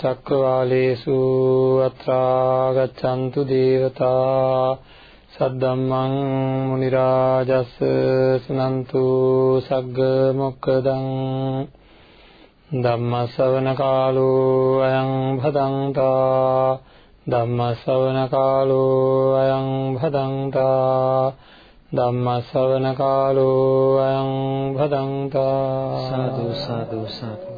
චක්කවාලේසු අත්‍රා ගච්ඡන්තු දේවතා සද්දම්මං මුනි රාජස් සනන්තු සග්ග මොක්කදං ධම්ම ශ්‍රවණ කාලෝ අයං භදංතා ධම්ම ශ්‍රවණ කාලෝ අයං භදංතා ධම්ම ශ්‍රවණ කාලෝ අයං භදංතා සාදු සාදු සාදු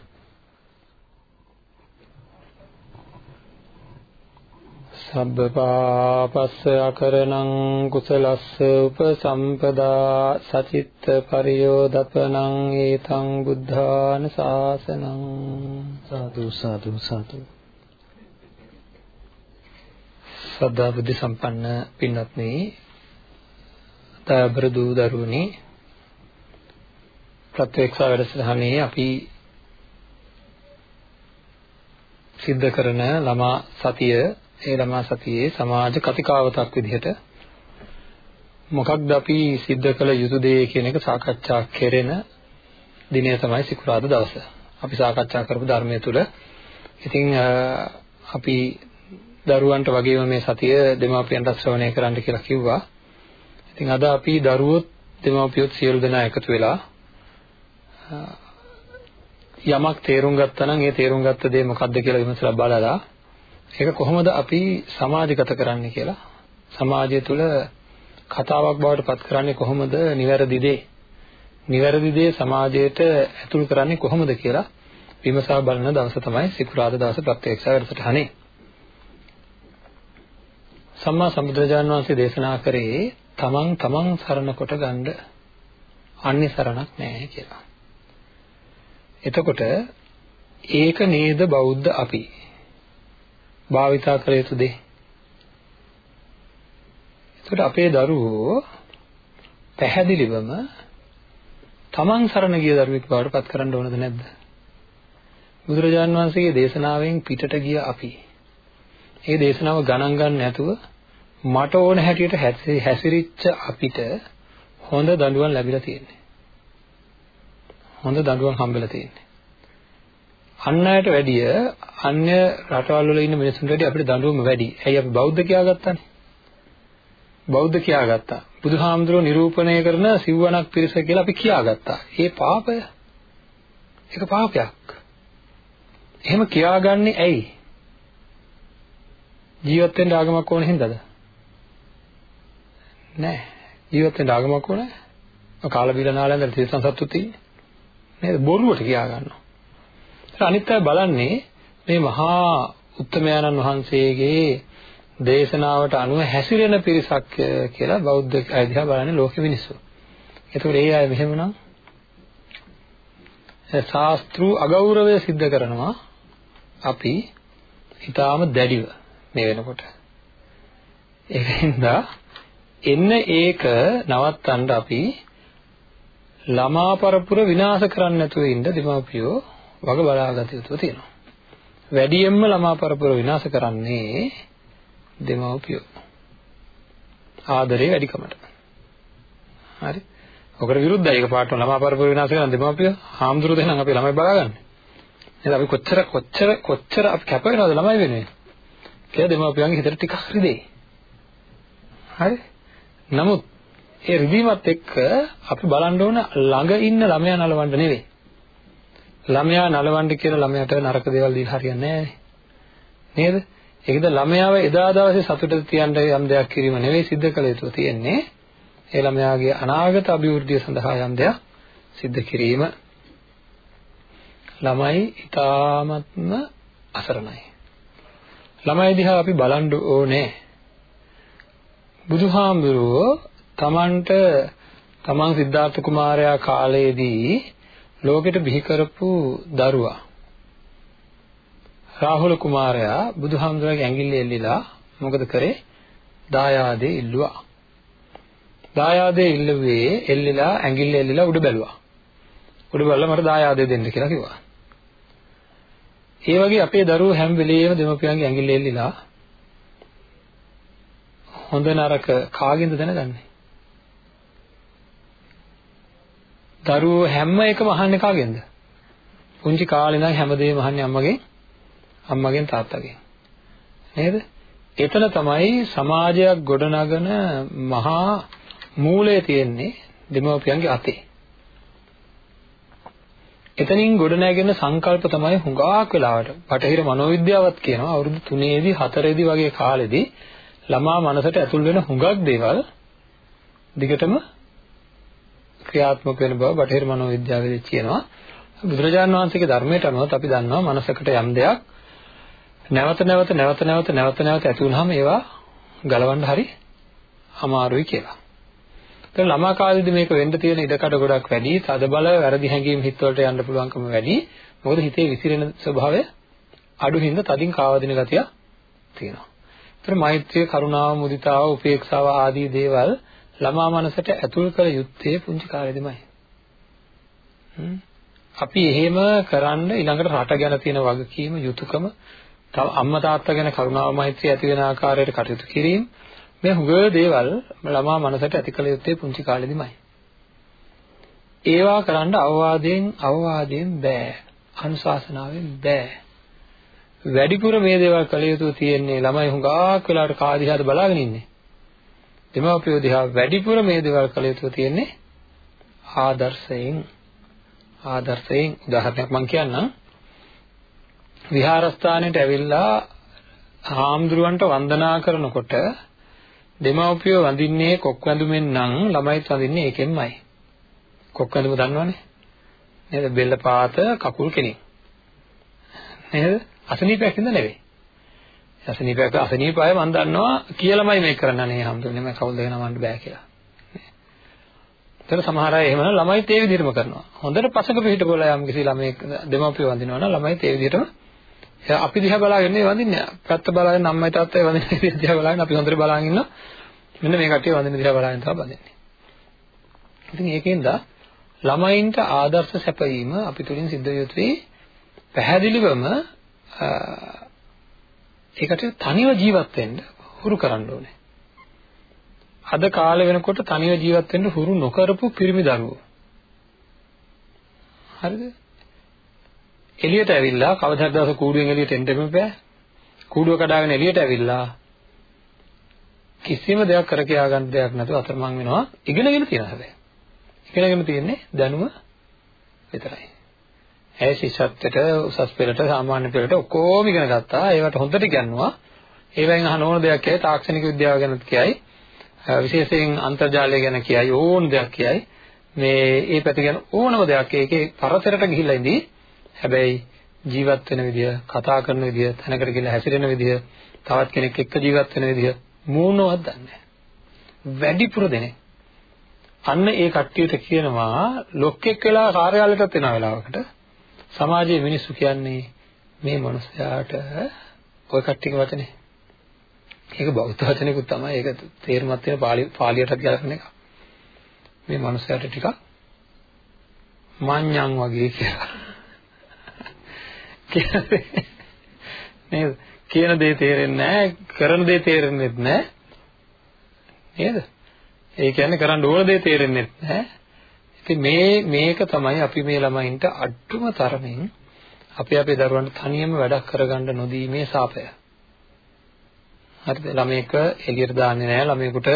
සබ්බ පාපස්ස අකරණං කුසලස්ස උපසම්පදා සචිත්ත පරියෝදපනං ඒතං බුද්ධාන ශාසනං සාදු සාදු සාදු. සද්ධා බුද්ධ සම්පන්න පින්වත්නි තවබර දූ දරුවනි ප්‍රත්‍යක්ෂ වැඩසටහනේ අපි සිද්ධ කරන ළමා සතිය ඒ ළමා සතියේ සමාජ කතිකාවතක් විදිහට මොකක්ද අපි සිද්ධ කළ යුතු දේ කියන එක සාකච්ඡා කෙරෙන දිනය තමයි සිකුරාදා දවස. අපි සාකච්ඡා කරපු ධර්මයේ තුල ඉතින් අපි දරුවන්ට වගේම මේ සතිය දෙමාපියන්ට ශ්‍රවණය කරන්න කියලා කිව්වා. ඉතින් අද අපි දරුවොත් දෙමාපියොත් සියලු දෙනා එකතු වෙලා යමක් තේරුම් ගත්තා නම් ඒ තේරුම් ගත්ත දේ මොකක්ද කියලා විමසලා බලලා ඒක කොහොමද අපි සමාජගත කරන්නේ කියලා? සමාජය තුළ කතාවක් බවට පත් කරන්නේ කොහොමද? නිවැරදි දේ නිවැරදි දේ සමාජයට ඇතුල් කරන්නේ කොහොමද කියලා විමසා බලන දවස තමයි සිකුරාදා දවස ප්‍රත්‍යක්ෂ වැඩසටහනේ. සම්මා සම්බුදුරජාණන් වහන්සේ දේශනා කරේ තමන් තමන් සරණ කොට ගන්න අන්‍ය සරණක් නැහැ කියලා. එතකොට ඒක නේද බෞද්ධ අපි? භාවිතා කළ යුතු දේ. එතකොට අපේ දරුවෝ පැහැදිලිවම තමන් සරණ ගිය දරුවෙක් බවට පත් කරන්න ඕනද නැද්ද? බුදුරජාන් වහන්සේගේ දේශනාවෙන් පිටට ගිය අපි ඒ දේශනාව ගණන් ගන්න නැතුව මට ඕන හැටියට හැසිරිච්ච අපිට හොඳ දඬුවම් ලැබිලා තියෙන්නේ. හොඳ දඬුවම් හම්බෙලා තියෙන්නේ. අන් අයට වැඩිය අන්‍ය රටවල් වල ඉන්න මිනිස්සුන්ට වැඩිය අපිට දඬුවම වැඩි. ඇයි අපි බෞද්ධ කියාගත්තානේ? බෞද්ධ කියාගත්තා. බුදුහාමුදුරුවෝ නිරූපණය කරන සිව්වණක් පිරිස කියලා අපි කියාගත්තා. ඒ පාපය. ඒක පාපයක්. එහෙම කියාගන්නේ ඇයි? ජීවත් වෙන්න ආගමක් ඕන හින්දාද? නෑ. ජීවත් වෙන්න ආගමක් ඕන නෑ. කාලා බීලා නාලෙන්ද තිරසන් සත්තු තියෙන්නේ. නේද? බොරුවට කියා ගන්නවා. අනිත් අය බලන්නේ මේ මහා උත්තමයන්න් වහන්සේගේ දේශනාවට අනුව හැසිරෙන පිරිසක් කියලා බෞද්ධ අය දිහා බලන්නේ ලෝකෙ මිනිස්සු. ඒතකොට ඒ අය මෙහෙමනම් ශාස්ත්‍රු අගෞරවය සිද්ධ කරනවා අපි ඊටාම දැඩිව මේ වෙනකොට. ඒකින්ද එන්න ඒක නවත්තන්න අපි ළමා පරපුර විනාශ කරන්න නැතුව ඉන්න දෙමාපියෝ වග බලාගත යුතු තියෙනවා. වැඩියෙන්ම ළමා පරපුර විනාශ කරන්නේ දෙමව්පියෝ. ආදරේ වැඩිකමට. හරි. ඔකට විරුද්ධයි. ඒක පාටම ළමා පරපුර විනාශ කරන දෙමව්පියෝ හාමුදුරුවෝ දෙන්නම් අපේ ළමයි බලාගන්නේ. එහෙනම් අපි කොච්චර කොච්චර කොච්චර අපි කැප වෙනවද ළමයි වෙනුවෙන්? කියලා දෙමව්පියන්ගේ හිතට ටිකක් රිදෙයි. හරි. නමුත් ඒ රිදීමත් එක්ක අපි බලන්න ඕන ළඟ ඉන්න ළමයා නලවන්න නෙවෙයි. ළමයා නලවන්න කියලා ළමයාට නරක දේවල් දීලා හරියන්නේ නැහැ නේද? ඒකද ළමයාව එදා දවසේ සතුටට තියන්න යම් දෙයක් කිරීම නෙවෙයි සිද්ධ කළ යුතු තියෙන්නේ. ඒ ළමයාගේ අනාගත අභිවෘද්ධිය සඳහා යම් දෙයක් සිද්ධ කිරීම. ළමයි ඊ타ත්ම අසරණයි. ළමයි දිහා අපි බලන්න ඕනේ. බුදුහාමුදුරුවෝ තමන්ට තමන් සිද්ධාර්ථ කුමාරයා කාලයේදී ලෝකෙට බිහි කරපු දරුවා රාහුල කුමාරයා බුදුහාමුදුරගේ ඇඟිල්ල එල්ලිලා මොකද කරේ? දායාදේ ඉල්ලුවා. දායාදේ ඉල්ලුවේ එල්ලිලා ඇඟිල්ල එල්ලිලා උඩ බැලුවා. උඩ බලලා මට දායාදේ දෙන්න කියලා කිව්වා. ඒ වගේ අපේ දරුවෝ හැම වෙලෙම දෙමපියන්ගේ ඇඟිල්ල එල්ලිලා හොඳ නරක කාගෙන්ද දැනගන්නේ? දරුවෝ හැම එකම අහන්නේ කාගෙන්ද? පුංචි කාලේ ඉඳන් හැමදේම අහන්නේ අම්මගෙන් අම්මගෙන් තාත්තගෙන්. නේද? එතන තමයි සමාජයක් ගොඩනගන මහා මූලය තියෙන්නේ දෙමව්පියන්ගේ අතේ. එතනින් ගොඩනැගෙන සංකල්ප තමයි හුඟක් වෙලාවට බටහිර මනෝවිද්‍යාවත් කියනවා අවුරුදු 3ේදී 4ේදී වගේ කාලෙදී ළමා මනසට ඇතුල් වෙන හුඟක් දේවල් දිගටම ක්‍රියාත්මක වෙන බව බටහිර මනෝවිද්‍යාවේදී කියනවා බුදුරජාණන් වහන්සේගේ ධර්මයට අනුව අපි දන්නවා මනසකට යම් දෙයක් නැවත නැවත නැවත නැවත නැවත නැවත ඇති වුනහම ඒවා ගලවන්න හරි අමාරුයි කියලා. ඒත් ළමා කාලේදී මේක වෙන්න තියෙන ඉඩකඩ ගොඩක් වැඩි, තද බල වැරදි හැඟීම් හිතවලට යන්න පුළුවන්කම වැඩි. මොකද හිතේ විසිරෙන ස්වභාවය අඩු හින්දා තදින් කාවදින ගතිය තියෙනවා. ඒතර මෛත්‍රිය, කරුණාව, මුදිතාව, උපේක්ෂාව ආදී දේවල් ළමා මනසට ඇතුල් කළ යුත්තේ පුංචි කාලෙදිමයි. අපි එහෙම කරන්න ඊළඟට රට ගැන තියෙන වගකීම, යුතුයකම, තව අම්මා තාත්තා ගැන කරුණාව මෛත්‍රිය ඇති වෙන ආකාරයට කටයුතු කිරීම මේ හුඟ දේවල් ළමා මනසට ඇති කළ යුත්තේ පුංචි කාලෙදිමයි. ඒවා කරන්න අවවාදයෙන් අවවාදයෙන් බෑ. අනුශාසනාවෙන් බෑ. වැඩිපුර මේ දේවල් කළ යුතු තියෙන්නේ ළමයි හුඟක් වෙලාවට කාදිහාද බලාගෙන ඉන්නේ. දෙමාපියෝ දිහා වැඩිපුර මේ දේවල් කළ යුතු තියෙන්නේ ආදර්ශයෙන් ආදර්ශයෙන් උදාහරණයක් මම කියන්නම් විහාරස්ථානෙට ඇවිල්ලා හාමුදුරුවන්ට වන්දනා කරනකොට දෙමව්පියෝ වඳින්නේ කොක් වැඳුමෙන් නම් ළමයිත් වඳින්නේ ඒකෙන්මයි. කොක් වැඳුම දන්නවනේ. නේද? බෙල්ල පාත කකුල් කෙනින්. නේද? අසනීපයක් හින්දා නෙවෙයි. අසනීපයක් අසනීපය මම දන්නවා කියලාමයි මේක කරන්නනේ හැමදෙන්නේ මම කවුද නමන්න බෑ කියලා. ඒතර සමහර අය එහෙම ළමයිත් ඒ විදිහටම කරනවා. හොඳට පසක පිටිපොළ යම් කිසි ළමයෙක් දෙමව්පියෝ වඳිනවා නම් ළමයිත් ඒ විදිහටම අපි දිහා බලාගෙන නේ වඳින්නේ. පැත්ත බලාගෙන අම්මයි තාත්තයි වඳින දිහා බලාගෙන අපි හොඳට බලාගෙන ඉන්නවා. මෙන්න මේ කට්ටිය වඳින දිහා බලාගෙන තමයි වඳින්නේ. ඉතින් ඒකෙන්ද ළමයින්ට ආදර්ශ සැපයීම අපි තුලින් සිද්ධ යුතුයි පැහැදිලිවම ඒකට තනිව ජීවත් වෙන්න හුරු කරන්න ඕනේ. අද කාලේ වෙනකොට තනිව ජීවත් වෙන්න හුරු නොකරපු පිරිමි දරුවෝ. හරිද? එළියට ඇවිල්ලා කවදාවත් දවස කූඩුවෙන් එළියට එන්න බෑ. කූඩුව කඩාගෙන එළියට ඇවිල්ලා කිසිම දෙයක් කර කියා ගන්න දෙයක් නැතුව අතරමං වෙනවා. ඉගෙනගෙන තියෙනවා හැබැයි. ඉගෙනගෙන තියෙන්නේ දැනුම විතරයි. ඇය ශිෂ්‍යත්වයට උසස් පෙළට සාමාන්‍ය පෙළට ඔක්කොම ඉගෙන ගත්තා. ඒවට හොඳට ඉගෙනුවා. ඒවෙන් අහන ඕන දෙයක් කියයි තාක්ෂණික විද්‍යාව ගැනත් කියයි. විශේෂයෙන් අන්තර්ජාලය ගැන කියයි ඕන දෙයක් කියයි. මේ ඒ පැති ගැන ඕනම දෙයක් ඒකේ පරතරට ගිහිල්ලා ඉඳී. හැබැයි ජීවත් වෙන විදිය, කතා කරන විදිය, තැනකට ගිහිල්ලා හැසිරෙන විදිය, තවත් කෙනෙක් එක්ක ජීවත් වෙන විදිය මූණවත් දන්නේ වැඩිපුර දෙනේ. අන්න ඒ කට්ටියට කියනවා ලොක්ෙක් වෙලා කාර්යාලයටත් එන වෙලාවකට සමාජයේ මිනිස්සු කියන්නේ මේ මනුස්සයාට ඔය කට්ටියක වචනේ. ඒක බෞද්ධ වචනයකුත් තමයි. ඒක තේරුමත් වෙන පාලි පාලියටත් ගලපන එක. මේ මනුස්සයාට ටිකක් මඤ්ඤං වගේ කියලා. නේද? කියන දේ තේරෙන්නේ නැහැ, කරන දේ තේරෙන්නේ නැහැ. නේද? ඒ කියන්නේ කරන්න ඕන දේ තේරෙන්නේ නැහැ. ඉතින් මේ මේක තමයි අපි මේ ළමයින්ට අඩුම තරමින් අපි අපේ දරුවන්ට තනියම වැඩක් කරගන්න නොදීමේ සාපය. හරිද? ළමයක එළියට දාන්නේ නැහැ. ළමයෙකුට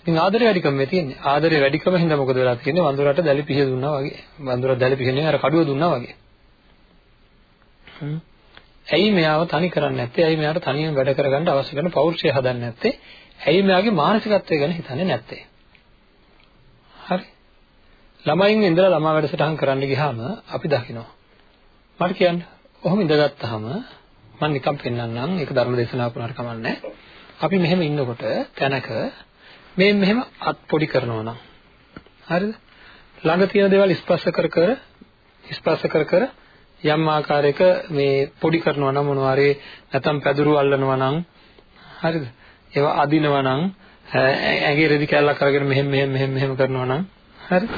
ඉතින් ආදරේ වැඩිකම මේ තියෙන්නේ. ආදරේ වැඩිකම හින්දා මොකද වෙලා තියෙන්නේ? වඳුරට දැලි පිහ දුන්නා වගේ. වඳුරට දැලි පිහන්නේ අර කඩුව දුන්නා වගේ. ඇයි මෙයාව තනි කරන්නේ නැත්තේ? ඇයි මෙයාට තනියම වැඩ කරගන්න අවශ්‍ය කරන පෞරුෂය හදන්නේ නැත්තේ? ඇයි මෙයාගේ මානසිකත්වය ගැන හිතන්නේ නැත්තේ? හරි. ළමයින් ඉඳලා ළමා වැඩසටහන් කරන්න ගියාම අපි දකිනවා. මට කියන්න. ඔහොම ඉඳගත්තාම මම නිකන් පෙන්නන්නම්. ඒක ධර්ම දේශනාවක් වුණාට කමන්නේ. අපි මෙහෙම ඉන්නකොට තැනක මේ මෙහෙම අත් පොඩි කරනවා නම් හරිද? ළඟ තියෙන දේවල් ස්පර්ශ කර කර ස්පර්ශ කර කර යම් ආකාරයක මේ පොඩි කරනවා නම් මොනවාරි නැත්නම් පැදුරු අල්ලනවා නම් හරිද? ඒවා අදිනවා නම් ඇඟේ රෙදි කැල්ලක් අරගෙන මෙහෙම මෙහෙම මෙහෙම මෙහෙම කරනවා නම් හරි?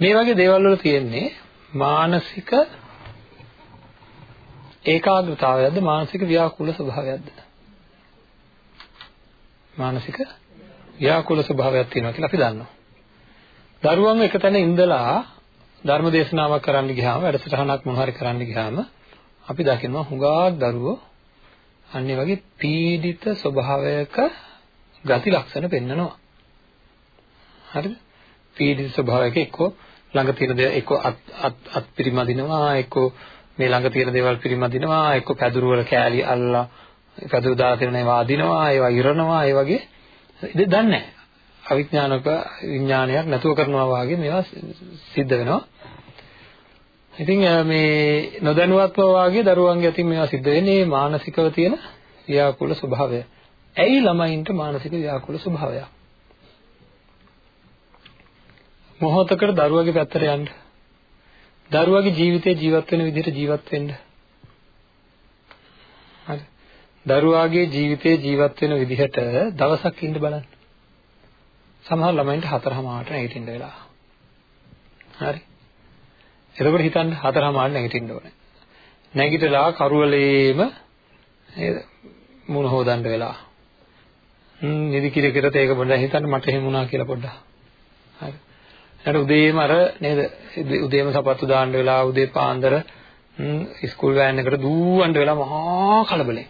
මේ වගේ දේවල් වල තියෙන්නේ මානසික ඒකාග්‍රතාවයක්ද මානසික ව්‍යාකූල ස්වභාවයක්ද මානසික ව්‍යාකූල ස්වභාවයක් තියෙනවා කියලා අපි දන්නවා. දරුවන් එක තැන ඉඳලා ධර්ම දේශනාවක් කරන්න ගියාම වැඩසටහනක් මොන හරි කරන්න ගියාම අපි දකිනවා හුඟක් දරුවෝ අන්නේ වගේ පීඩිත ස්වභාවයක ගති ලක්ෂණ පෙන්නනවා. හරිද? පීඩිත ස්වභාවයක එක්කෝ ළඟ තියෙන දේ එක්කෝ අත් අත් අත් පිරිමදිනවා එක්කෝ මේ ළඟ තියෙන දේවල් පිරිමදිනවා එක්කෝ පැදුරු වල කෑලි අල්ලලා පැදුරු දාලා තියෙන ඒවා අදිනවා ඒවා ඉරනවා ඒ වගේ දන්නේ නැහැ. අවිඥානික විඥානයක් නැතුව කරනවා වාගේ මේවා සිද්ධ වෙනවා. ඉතින් මේ නොදැනුවත්ව වාගේ දරුවන්ගේ අතින් මේවා සිද්ධ වෙන්නේ මානසිකව තියෙන ව්‍යාකූල ස්වභාවය. ඇයි ළමයින්ට මානසික ව්‍යාකූල ස්වභාවයක්? මොහොතකට දරුවගේ පැත්තට යන්න. දරුවගේ ජීවිතේ ජීවත් වෙන විදිහට ජීවත් වෙන්න. හරි. දරුවාගේ ජීවිතේ ජීවත් වෙන විදිහට දවසක් ඉන්න බලන්න. සමහර ළමයින්ට හතරමාරට නැගිටින්න වෙලා. හරි. එතකොට හිතන්න හතරමාරට නැගිටින්න ඕනේ. නැගිටලා කරුවලේම නේද මුණ හොදන්න වෙලා. හ්ම් නිදි කිරකිරට ඒක පොඩ්ඩක් හිතන්න මට එහෙම වුණා කියලා පොඩ්ඩක්. හරි. ඊට උදේම අර නේද උදේම සපත්තු දාන්න වෙලා උදේ පාන්දර ස්කූල් වෑන් එකට දූවන්න වෙලා මහා කලබලෙන්.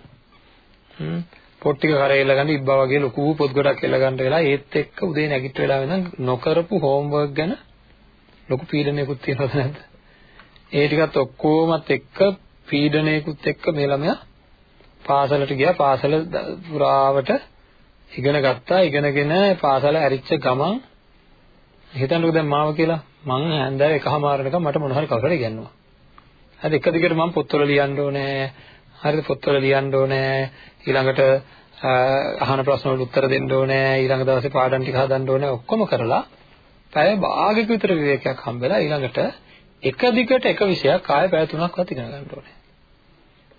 හ්ම් පොත් ටික කරේලා ගන්න ඉබ්බා වගේ ලොකු පොත් ගොඩක් එල්ල ගන්න වෙලා ඒත් එක්ක උදේ නැගිට වෙලා වෙන නොකරපු හෝම්වර්ක් ගැන ලොකු පීඩනයකුත් තියෙනවද නැද්ද? ඒ ටිකත් ඔක්කොමත් එක්ක පීඩනයකුත් එක්ක මේ ළමයා පාසලට ගියා පාසල පුරාවට ඉගෙන ගත්තා ඉගෙනගෙන පාසල ඇරිච්ච ගමන් හිතන්නකෝ දැන් මාව කියලා මං හැන්දෑව එකමාරනකම් මට මොන හරි කවුරු හරි ඉගෙනුවා. හරි එක දිගට මම පොත්වල ලියන්න ඕනේ. හරිද පොත්වල ලියන්න ඕනේ. ඊළඟට අහන ප්‍රශ්න වලට උත්තර දෙන්න ඕනේ. ඊළඟ දවසේ පාඩම් ටික හදන්න ඕනේ. ඔක්කොම කරලා පැය භාගයක විතර විවේකයක් හම්බෙලා ඊළඟට එක දිගට එක විෂයක් ආයෙ පැය තුනක්වත් ඉගෙන ගන්න ඕනේ.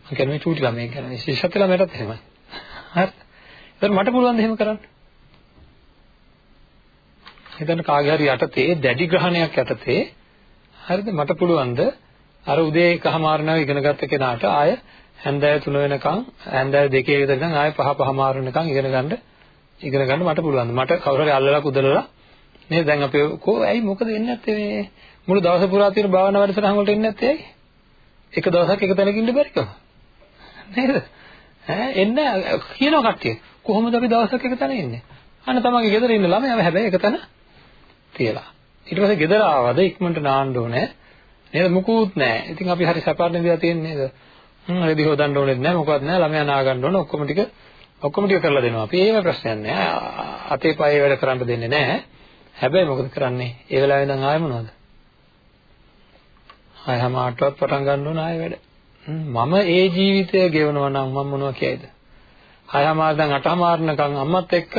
මම කියන්නේ මේ චූටි ළමයි කියන්නේ විශේෂත් ළමයටත් එහෙමයි. හරි. ඒත් මට පුළුවන් ද එහෙම කරන්න? හිතන්න කාගේ හරි යටතේ දැඩි ග්‍රහණයක් යටතේ හරිද? මට පුළුවන්ද අර උදේ එකමාරනව ඉගෙන ගත්ත කෙනාට ආය හැන්දෑව 3 වෙනකන් හැන්දෑව 2 විතර ඉඳන් ආය පහ පහමාර වෙනකන් ඉගෙන ගන්න ඉගෙන ගන්න මට පුළුවන්ද? මට කවුරු හරි අල්ලලා කුදලලා නේද? දැන් අපි කෝ ඇයි මොකද වෙන්නේ නැත්තේ මේ? මුළු දවස පුරා තියෙන භාවනා වැඩසටහන් වලට එන්නේ නැත්තේ ඇයි? එක දවසක් එක තැනක ඉන්න බැරිකම. නේද? ඈ එන්න කියනවා කට්ටිය. කොහොමද අපි දවසක් එක තැන ඉන්නේ? අන්න තමන්ගේ ගෙදර ඉන්න ළමයා හැබැයි එක තැන තියලා. ඊට පස්සේ ගෙදර ආවද ඉක්මනට නාන්න ඕනේ. නේද මුකුත් නැහැ. ඉතින් අපි හරි සැපාරනේ දිලා තියෙන්නේ නේද? හ්ම් රෙදි හොදන්න ඕනෙත් නැහැ මොකවත් නැහැ. ළමයා නා ගන්න ඕන ඔක්කොම ටික ඔක්කොම ටික කරලා දෙනවා. අපි ඒව ප්‍රශ්නයක් නැහැ. අතේ පයේ වැඩ කරන්න දෙන්නේ නැහැ. හැබැයි මොකද කරන්නේ? ඒ වෙලාවේ ඉඳන් ආයෙ මොනවද? ආයෙ හැම ආටවත් පටන් ගන්න ඕන ආයෙ වැඩ. මම ඒ ජීවිතය ගෙවනවා නම් මම මොනවා කියයිද? හයමාර දැන් අටමාරනකම් අම්මත් එක්ක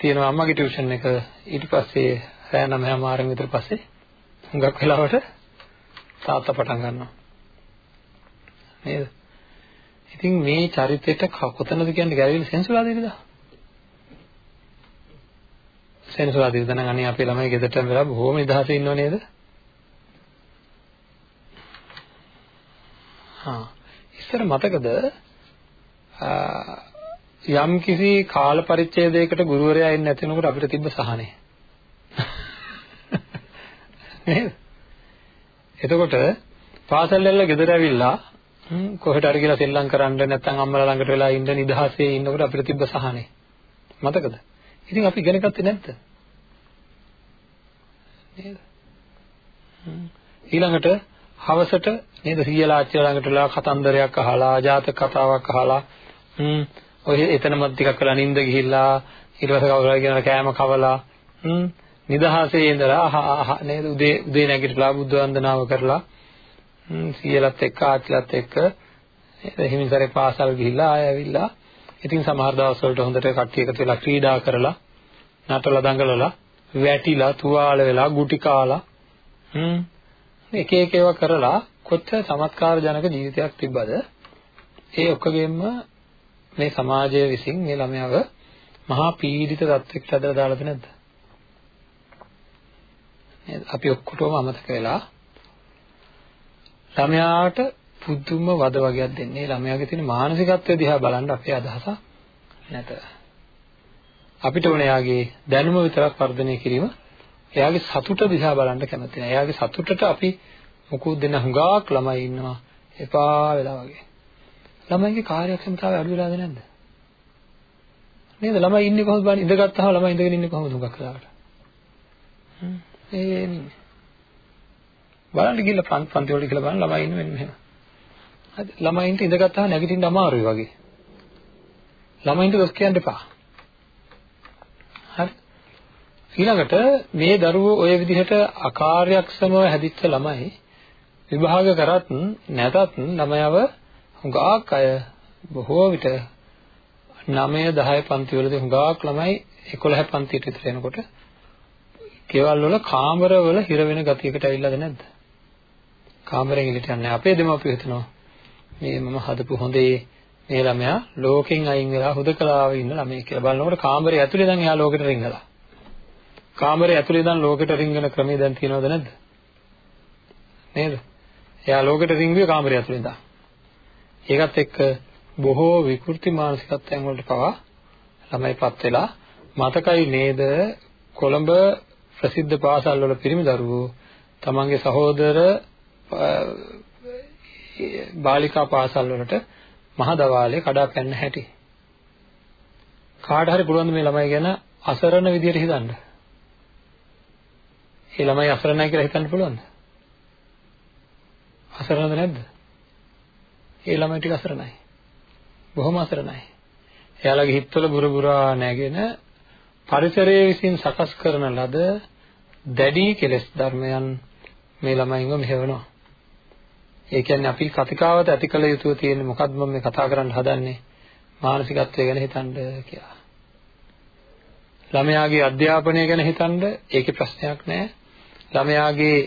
තියෙනවා අම්මගේ ටියුෂන් එක. ඊට පස්සේ රෑ 9 මාරන් විතර පස්සේ හුඟක් වෙලාවට තාත්තා පටන් ගන්නවා. නේද? ඉතින් මේ චරිතෙට කොතනද කියන්නේ? ගැලවිලා සෙන්සුරාදේද සෙන්සුරාදේද නම් අනේ අපේ ළමයි ගෙදරට වෙලා බොහොම නිදහසේ ඉන්නව නේද? හා. ඉස්සර මතකද? යම් කිසි කාල පරිච්ඡේදයකට ගුරුවරයා එන්නේ නැතිනකොට අපිට තිබ්බ සහනය. නේද? එතකොට පාසල් වල ගෙදර ඇවිල්ලා කොහෙට හරි කියලා සෙල්ලම් කරන්න නැත්නම් අම්මලා ළඟට වෙලා ඉන්න නිදහසේ ඉන්නකොට අපිට තිබ්බ සහනය. මතකද? ඉතින් අපි ඉගෙන ගත්තේ නැද්ද? නේද? ඊළඟට හවසට නේද සීයලා ආච්චිලා ළඟට වෙලා කතන්දරයක් අහලා ජාතක කතාවක් අහලා ඔය එතනමත් ටිකක් වෙලා නිින්ද ගිහිල්ලා ඊට පස්සේ කවුරු හරි කියනවා කෑම කවලා හ්ම් නිදහසේ ඉඳලා අහ නේද? උදේ උදේ නැගිටලා බුද්ධ වන්දනාව කරලා හ්ම් සීයලත් එක්ක ආච්චිලත් එක්ක නේද? හිමිසරේ පාසල් ගිහිල්ලා ආය ඇවිල්ලා ඉතින් සමහර දවස් වලට හොඳට කට්ටිය එකතු වෙලා ක්‍රීඩා කරලා නටලා දඟලලා වැටිලා තුවාල වෙලා ගුටි කාලා හ්ම් එක එක ඒවා කරලා කොච්චර චමත්කාර ජනක ජීවිතයක් තිබ්බද? ඒ ඔක්කොගෙම මේ සමාජය විසින් මේ ළමයාව මහා පීඩිත තත්ත්වයකට ඇදලා දාලාද නැද්ද? නේද? අපි ඔක්කොටම අමතක වෙලා ළමයාට පුදුම වද වගේක් දෙන්නේ. ළමයාගේ තියෙන මානසිකත්වය දිහා බලන්න අපේ අදහසක් නැත. අපිට ඕනේ එයාගේ දැනුම විතරක් වර්ධනය කිරීම. එයාගේ සතුට දිහා බලන්න කැමති නැහැ. එයාගේ සතුටට අපි මොකුත් දෙන්න හුඟක් ළමයි ඉන්නවා. එපා වෙලා වගේ. ළමයිගේ කාර්යක්ෂමතාවය අඩු වෙලාද නැද්ද? නේද? ළමයි ඉන්නේ කොහොමද බලන්න ඉඳගත්තාම ළමයි ඉඳගෙන ඉන්නේ කොහොමද හුඟක් වෙලාවට? හ්ම් ඒ නේ. බලන්න ගිහලා පන්ති වලට කියලා බලන්න ළමයි ඉන්නේ මෙන්න මෙහෙම. හරි ළමයින්ට ඉඳගත්තාම නැගිටින්න අමාරුයි වගේ. ළමයින්ට දොස් කියන්න එපා. හරි. ඊළඟට මේ දරුවෝ ওই විදිහට අකාර්යක්ෂමව හැදිච්ච ළමයි විභාග කරත් නැතත් ළමයව හුඟක් අය බොහෝ විට 9 10 පන්ති වලදී හුඟක් ළමයි 11 පන්තියට විතර එනකොට කෙවල් වල කාමර වල හිර වෙන ගතියකට ඇවිල්ලාද නැද්ද? කාමරෙන් එළියට යන්නේ අපේ දෙමාපියෝ හිතනවා මේ මම හදපු හොඳේ මේ ළමයා ලෝකෙන් අයින් වෙලා හුදකලාව ඉන්න ළමයි කියලා බලනකොට කාමරේ ඇතුලේ දැන් එයා ලෝකෙට රිංගලා. කාමරේ ඇතුලේ දැන් ලෝකෙට රිංගන ක්‍රමය දැන් තියෙනවද නැද්ද? නේද? එයා ලෝකෙට රිංගුවේ කාමරේ ඇතුලේ ඉඳන්. ඒකත් එක්ක බොහෝ විකෘති මානසිකත්වයන් වලට පවා ළමයිපත් වෙලා මතකයි නේද කොළඹ ප්‍රසිද්ධ පාසල් වල පිරිමි දරුවෝ තමන්ගේ සහෝදර බාලිකා පාසල් වලට මහ දවාලේ කඩා පැන්න හැටි. කාට හරි පුළුවන් මේ ළමයි ගැන අසරණ විදියට හිතන්න. මේ ළමයි අසරණයි කියලා හිතන්න පුළුවන්ද? අසරණද නැද්ද? ඒ ළමයි ටික අසරණයි. බොහොම අසරණයි. එයාලගේ හිතවල බුර බුරා නැගෙන පරිසරයේ විසින් සකස් කරන ලද දැඩි කෙලෙස් ධර්මයන් මේ ළමයින්ව මෙහෙවනවා. ඒ කියන්නේ අපි කතිකාවත ඇති කළ යුතු තියෙන්නේ මොකද්ද මම මේ කතා කරන්න හදන්නේ? මානසිකත්වය ගැන හිතන්න කියලා. ළමයාගේ අධ්‍යාපනය ගැන හිතන්න ඒකේ ප්‍රශ්නයක් නැහැ. ළමයාගේ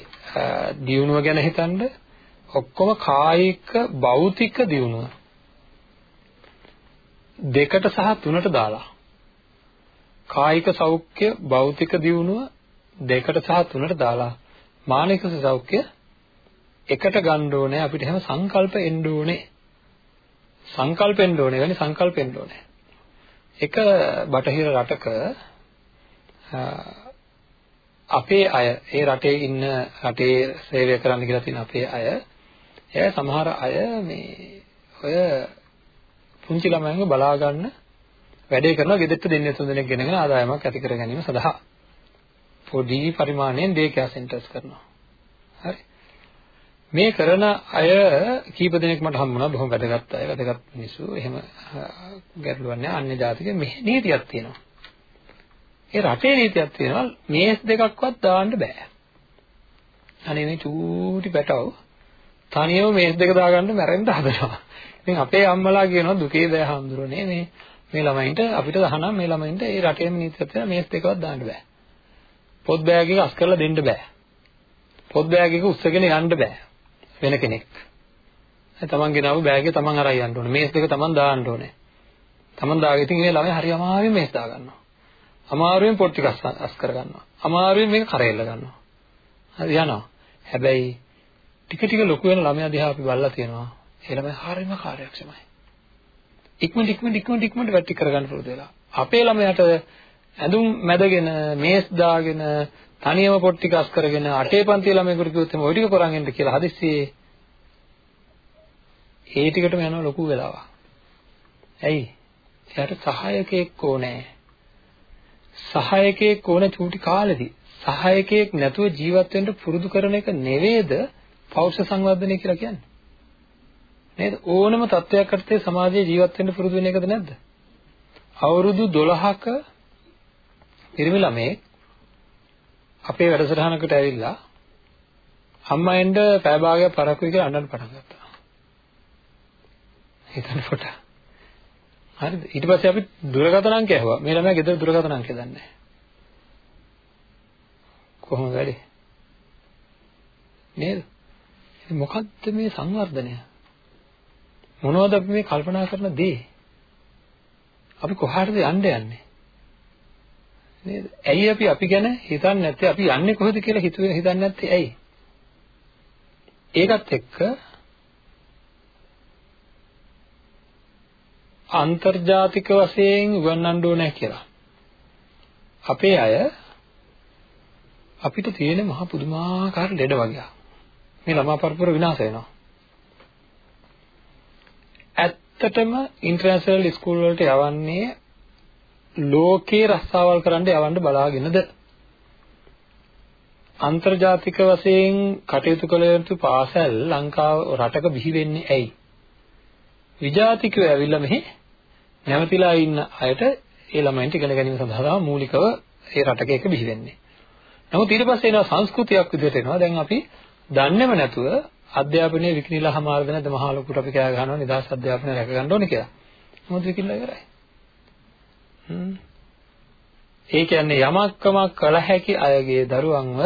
දියුණුව ගැන හිතන්න ඔක්කොම කායික භෞතික දියුණුව. දෙකට සහ තුනට දාලා. කායික සෞඛ්‍ය භෞතික දියුණුව දෙකට සහ තුනට දාලා. මානසික සෞඛ්‍ය එකට ගන්න ඕනේ. අපිට හැම සංකල්ප එන්න ඕනේ. සංකල්ප එන්න ඕනේ. වෙන්නේ සංකල්ප එන්න ඕනේ. එක බටහිර රටක අපේ අය ඒ රටේ ඉන්න රටේ සේවය කරන්න කියලා තියෙන අපේ අය එයා සමහර අය මේ ඔය පුංචි ළමයින්ව බලා ගන්න වැඩේ කරනවා ගෙදරට දෙන්නේ තුන් දෙනෙක් ගෙනගෙන ආදායමක් ඇති කර ගැනීම සඳහා. පොඩි පරිමාණයෙන් ඩේ කෙයා සෙන්ටර්ස් කරනවා. හරි. මේ කරන අය කීප දෙනෙක් මට හම්බුණා බොහොම වැදගත් අය වැදගත් මිනිස්සු. එහෙම ගැටලුවක් නැහැ. අන්‍ය ජාතික මෙහි නීතියක් තියෙනවා. ඒ රටේ නීතියක් තියෙනවා. මේස් දෙකක්වත් දාන්න බෑ. අනේ මේ චූටි පැටව. තනියම මේස් දෙක දාගන්න මැරෙන්න හදනවා. ඉතින් අපේ අම්මලා කියනවා දුකේ දෑ හඳුරන්නේ මේ මේ ළමයින්ට අපිට දහනම් මේ ළමයින්ට ඒ රටේම නීතියක් තියෙනවා මේස් දෙකවත් දාන්න බෑ. පොත් බෑග් එක අස් කරලා දෙන්න බෑ. පොත් බෑග් එක උස්සගෙන යන්න බෑ වෙන කෙනෙක්. තමන් ගෙනාවු බෑග් එක තමන් අරන් යන්න ඕනේ. මේස් දෙක තමන් දාන්න ඕනේ. තමන් දාගෙන ඉතින් මේ ළමයි හරි අමාරුවෙන් මේස් දා ගන්නවා. අමාරුවෙන් පොත් ටික අස් කර ගන්නවා. අමාරුවෙන් මේක කරේල්ල ගන්නවා. හරි යනවා. හැබැයි ටික ටික ලොකු වෙන ළමයා දිහා අපි බලලා තියෙනවා. ඒ ළමයා හරියම කාර්යක්ෂමයි. ඉක්මනට ඉක්මනට ඉක්මනට ඉක්මනට වැටි කරගන්න පුරුදු වෙලා. අපේ ළමයාට ඇඳුම් මැදගෙන මේස් දාගෙන තනියම පොත් ටික අස් කරගෙන අටේ පන්ති ළමයෙකුට කිව්වොත් එහම ওই ටික කරන් එන්න කියලා හදිස්සියේ ඒ ටිකටම යනවා ලොකු වෙලාවක්. ඇයි? එයාට සහායකයෙක් ඕනේ. සහායකයෙක් ඕනේ චූටි කාලෙදී. සහායකයෙක් නැතුව ජීවත් වෙන්න පුරුදු කරන එක නෙවෙයිද පෞෂ සංවර්ධනය කියලා කියන්නේ. නේද? ඕනම තත්වයක් යටතේ සමාජයේ ජීවත් වෙන්න පුරුදු වෙන එකද නැද්ද? අවුරුදු 12ක පිරිමි ළමේ අපේ වැඩසටහනකට ඇවිල්ලා අම්මෙන්ද පෑ භාගයක් පරක්කුයි කියලා අඬන්න පටන් ගත්තා. හිතන්න කොට. හරිද? ඊට පස්සේ අපි දුරකථන අංකය ඇහුවා. මේ ළමයා ගෙදර දුරකථන අංකය දන්නේ නැහැ. කොහොමද වැඩේ? නේද? මොකද්ද මේ සංවර්ධනය? මොනවද අපි මේ කල්පනා කරන දේ? අපි කොහාටද යන්න යන්නේ? නේද? ඇයි අපි අපි ගැන හිතන්නේ නැත්තේ? අපි යන්නේ කොහෙද කියලා හිතුවේ හිතන්නේ නැත්තේ ඇයි? ඒකත් එක්ක අන්තර්ජාතික වශයෙන් උගන්වන්න ඕනේ කියලා. අපේ අය අපිට තියෙන මහ පුදුමාකාර ලෙඩ වර්ගයක්. මේ ළමා පරපුර විනාශ වෙනවා. ඇත්තටම ඉන්ටර්නැෂනල් ස්කූල් වලට යවන්නේ ලෝකේ රස්සාවල් කරන්න යවන්න බලාගෙනද අන්තර්ජාතික වශයෙන් කටයුතු කළ යුතු පාසල් ලංකාව රටක බිහි වෙන්නේ ඇයි? විජාතිකයෝ ඇවිල්ලා මෙහි නැවතිලා ඉන්න අයට ඒ ළමයින්ට ඉගෙන ගැනීම සඳහා මූලිකව ඒ රටක එක බිහි වෙන්නේ. නමුත් ඊට පස්සේ එනවා සංස්කෘතියක් විදිහට එනවා. දැන් අපි දන්නේම නැතුව අධ්‍යාපනයේ විකිනිලා හමාරද නැද්ද මහා ලොකුට අපි කෑ ගහනවා නිදහස් අධ්‍යාපනය රැක ගන්න ඕනේ කියලා. මොකද විකිනිලා ඉවරයි. හ්ම්. ඒ කියන්නේ යමක් කමක් කළ හැකි අයගේ දරුවන්ව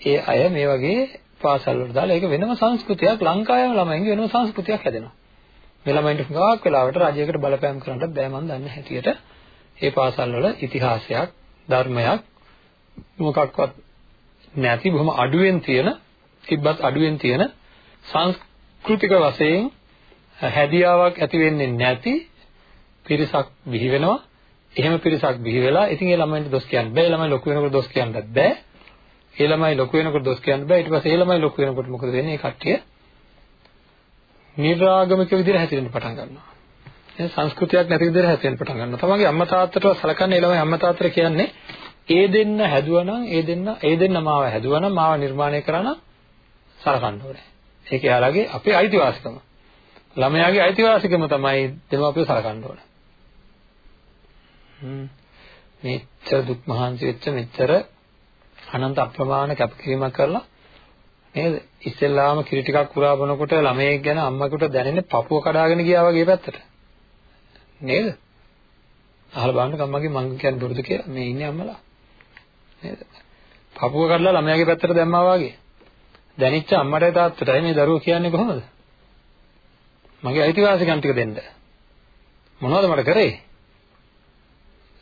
ඒ අය මේ වගේ පාසල් වලට දාලා ඒක වෙනම සංස්කෘතියක් ලංකාවේම ළමයින්ගේ වෙනම සංස්කෘතියක් හැදෙනවා. මේ ළමයින්ට හුඟක් වෙලාවට රජයකට බලපෑම් කරන්නත් බෑ මන් දන්නේ හැටියට ඒ පාසල් වල ඉතිහාසයක් ධර්මයක් මොකක්වත් නැති බොහොම අඩුවෙන් තියෙන තිබ්බත් අඩුවෙන් තියෙන සංස්කෘතික වශයෙන් හැදියාවක් ඇති වෙන්නේ නැති පිරිසක් බිහි වෙනවා. එහෙම පිරිසක් බිහි වෙලා ඉතින් ඒ ළමයින්ට දොස් කියන්න බෑ. ඒ ළමයි ලොකු වෙනකොට දොස් කියන්නත් බෑ. ඒ ළමයි ලොකු වෙනකොට දොස් කියන්න බෑ. ඊට පස්සේ ඒ ළමයි ලොකු වෙනකොට මොකද වෙන්නේ? ඒ කට්ටිය නිර්රාගමික විදිහට හැසිරෙන්න පටන් ගන්නවා. ඒ සංස්කෘතියක් නැති විදිහට හැසිරෙන්න පටන් ගන්නවා. තමන්ගේ අම්මා තාත්තට සලකන්නේ ළමයි අම්මා තාත්තට කියන්නේ ඒ දෙන්න හැදුවනම් ඒ දෙන්න ඒ දෙන්න මාව හැදුවනම් මාව නිර්මාණය කරා නම් සලකන්න ඕනේ. ඒක යාළගේ අපේ අයිතිවාසිකම. ළමයාගේ අයිතිවාසිකම තමයි දෙමාපියෝ සලකන්න ඕනේ. හ්ම්. මෙච්චර දුක් මහන්සි වෙච්ච මෙච්චර අනන්ත අප්‍රමාණ කැපකිරීමක් කරලා නේද? ඉස්සෙල්ලාම කිරි ටිකක් පුරා බොනකොට ළමයෙක් ගැන අම්මකට දැනෙන්නේ පපුව කඩාගෙන ගියා වගේ පැත්තට. නේද? අහලා බලන්න අම්මගේ මං කියන්නේ බොරුද කියලා මේ ඉන්නේ අම්මලා. නේද? පපුව කඩලා ළමයාගේ පැත්තට දැම්මා වගේ. දැනෙච්ච අම්මටයි තාත්තටයි මේ දරුවෝ කියන්නේ කොහොමද? මගේ අයිතිවාසිකම් ටික දෙන්න. මොනවද මට කරේ?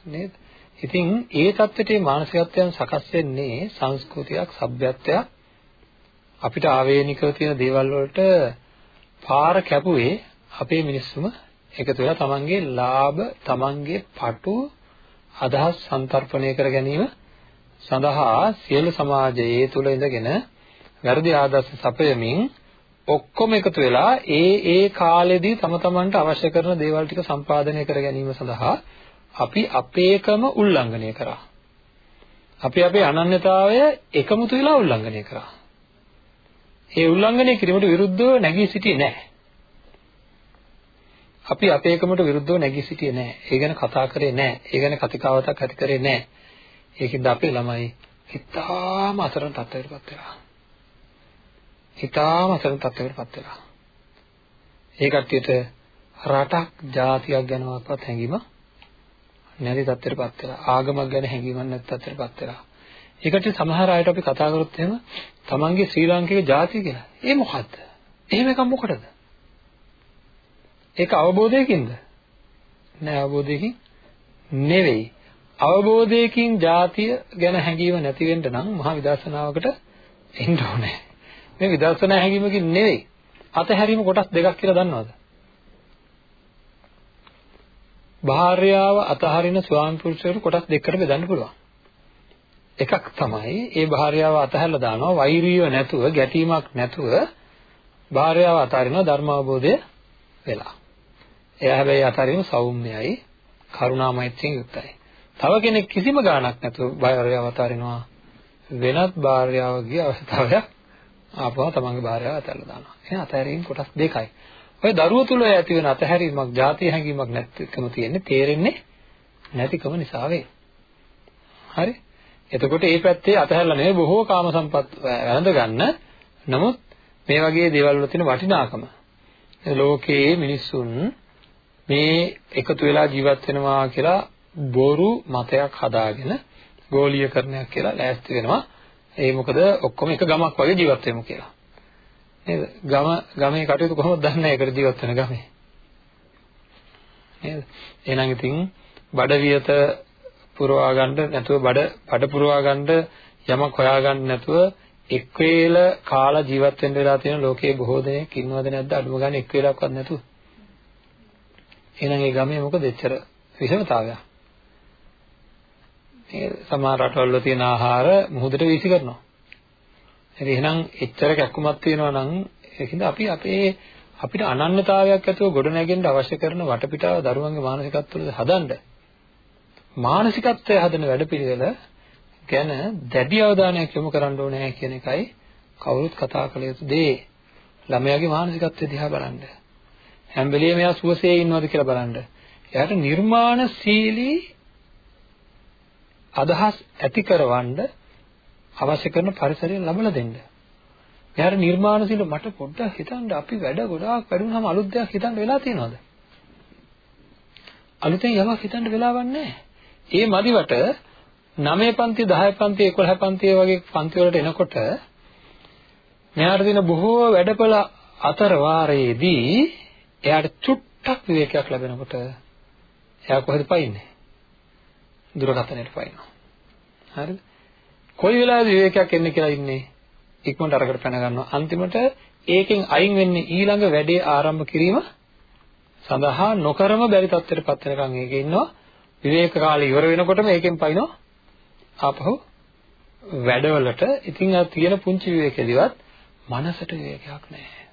නේද? ඉතින් ඒ தත්ත්වයේ මානසිකත්වයන් සකස් වෙන්නේ සංස්කෘතියක්, සભ્યත්වයක් අපිට ආවේනිකව තියෙන දේවල් වලට පාර කැපුවේ අපේ මිනිස්සුම එකතු වෙලා තමන්ගේ ලාභ, තමන්ගේ පටු අදහස් සම්තරපණය කර ගැනීම සඳහා සියලු සමාජයේ තුල ඉඳගෙන වැරදි ආදර්ශ සපයමින් ඔක්කොම එකතු වෙලා ඒ ඒ කාලෙදී තම තමන්ට අවශ්‍ය කරන දේවල් ටික සම්පාදනය කර ගැනීම සඳහා අපි අපේකම උල්ලංඝනය කරා. අපි අපේ අනන්‍යතාවය එකමුතු වෙලා උල්ලංඝනය කරා. ඒ උල්ලංඝනය කිරීමට විරුද්ධව නැගී සිටියේ නැහැ. අපි අපේකමට විරුද්ධව නැගී සිටියේ නැහැ. ඒ ගැන කතා කරේ නැහැ. ඒ ගැන කතිකාවතක් ඇති කරේ නැහැ. ඒකින්ද අපේ ළමයි හිතාම අසරණ තත්ත්වයකටපත් වෙලා. හිතාම අසරණ තත්ත්වයකටපත් වෙලා. ඒ කට්ටියට රටක් ජාතියක් ගැනවත් හැඟීම නැති තත්ත්වයකටපත් වෙලා. ආගමක් ගැන හැඟීමක් නැති තත්ත්වයකටපත් වෙලා. ඒකට සමහර අයට අපි කතා කරොත් එහෙම තමන්ගේ ශ්‍රී ලාංකික ජාතිය කියලා. ඒ මොකද්ද? එහෙම එකක් මොකටද? ඒක අවබෝධයකින්ද? නෑ අවබෝධයකින් නෙවෙයි. අවබෝධයකින් ජාතිය ගැන හැඟීම නැති වෙන්න නම් මහා විදර්ශනාවකට එන්න ඕනේ. මේ විදර්ශනා හැඟීමකින් නෙවෙයි. අතහැරීම කොටස් දෙකක් කියලා දන්නවද? භාර්යාව අතහරින ස්වාමි පුරුෂයරු කොටස් දෙකකට බෙදන්න පුළුවන්. එකක් තමයි ඒ භාර්යාව අතහැරලා දානවා වෛරීව නැතුව ගැටීමක් නැතුව භාර්යාව අතහරිනවා ධර්ම අවබෝධය වෙලා. එයා හැබැයි අතහරින සෞම්‍යයි කරුණාමෛත්‍රියෙන් යුක්තයි. තව කෙනෙක් කිසිම ගාණක් නැතුව භාර්යාව අතහරිනවා වෙනත් භාර්යාවගේ අවස්ථාවයක් ආපහු තමන්ගේ භාර්යාව අතහැරලා දානවා. එහෙනම් අතහැරීම කොටස් දෙකයි. ඔය දරුවෝ තුල ඇති වෙන අතහැරීමක් ಜಾති හැඟීමක් නැතිකම තියෙන්නේ තේරෙන්නේ නැතිකම නිසා වේ. හරි? එතකොට මේ පැත්තේ අතහැරලා නෙවෙයි බොහෝ කාම සම්පත් වැළඳ ගන්න. නමුත් මේ වගේ දේවල් වල තියෙන වටිනාකම ලෝකයේ මිනිස්සුන් මේ එකතු වෙලා ජීවත් වෙනවා කියලා බොරු මතයක් හදාගෙන ගෝලීයකරණයක් කියලා ලෑස්ති වෙනවා. ඒ මොකද ඔක්කොම එක ගමක් වගේ ජීවත් වෙමු කියලා. නේද? ගම ගමේ කටයුතු කොහොමද දන්නේ ඒකට ජීවත් වෙන ගමේ? නේද? එහෙනම් ඉතින් බඩවියත පුරවා ගන්න නැතුව බඩ බඩ පුරවා ගන්න යමක් හොයා ගන්න නැතුව එක් වේල කාලා ජීවත් වෙන්න වෙලා තියෙන ලෝකයේ බොහෝ දෙනෙක් ඉන්නවද නැද්ද අඩුම ගන්න එක් වේලක්වත් නැතුව එහෙනම් ඒ ගමේ මොකද එච්චර විෂමතාවයක් මේ සමහර රටවල තියෙන ආහාර මුහුදට වීසි කරනවා හරි එහෙනම් එච්චර කැක්කුමක් තියෙනවා නම් ඒකින්ද අපි අපේ අපිට අනන්‍යතාවයක් ඇතුව ගොඩ නැගෙන්න අවශ්‍ය කරන වටපිටාව දරුවන්ගේ මානසිකත්වවල හදන්න මානසිකත්වය හදන වැඩපිළිවෙල ගැන දැඩි අවධානයක් යොමු කරන්න ඕනේ කියන එකයි කවුරුත් කතා කළ යුතු දේ. ළමයාගේ මානසිකත්වය දිහා බලන්න. හැම වෙලෙම එයා සුවසේ ඉන්නවද කියලා බලන්න. එයාට නිර්මාණශීලී අදහස් ඇති කරවන්න අවශ්‍ය කරන පරිසරය ලබලා දෙන්න. එයාට නිර්මාණශීල මට පොඩ්ඩක් හිතන්න අපි වැඩ ගොඩාක් වැඩුණාම අලුත් දෙයක් හිතන්න වෙලා තියෙනවද? අලුතෙන් යමක් හිතන්න වෙලාවක් නැහැ. ඒ මදිවට 9 පන්ති 10 පන්ති 11 පන්ති වගේ පන්ති වලට එනකොට මෙයාට තියෙන බොහෝ වැඩපළ අතර වාරයේදී එයාට චුට්ටක් විවේකයක් ලැබෙනකොට එයා කොහෙද පයින්නේ? දුරකථනයට පයින්නවා. හරිද? කොයි වෙලාවෙද විවේකයක් එන්නේ කියලා ඉන්නේ ඉක්මනට අරකට පැන ගන්නවා. අන්තිමට ඒකෙන් අයින් වෙන්නේ ඊළඟ වැඩේ ආරම්භ කිරීම සඳහා නොකරම බැරි තත්ත්වයට පත් වෙනකන් ඒකේ ඉන්නවා. විවේක කාලය ඉවර වෙනකොටම ඒකෙන් පයින්නවා. ආපහු වැඩවලට ඉතින් අර තියෙන පුංචි විවේකෙදිවත් මනසට විවේකයක් නැහැ.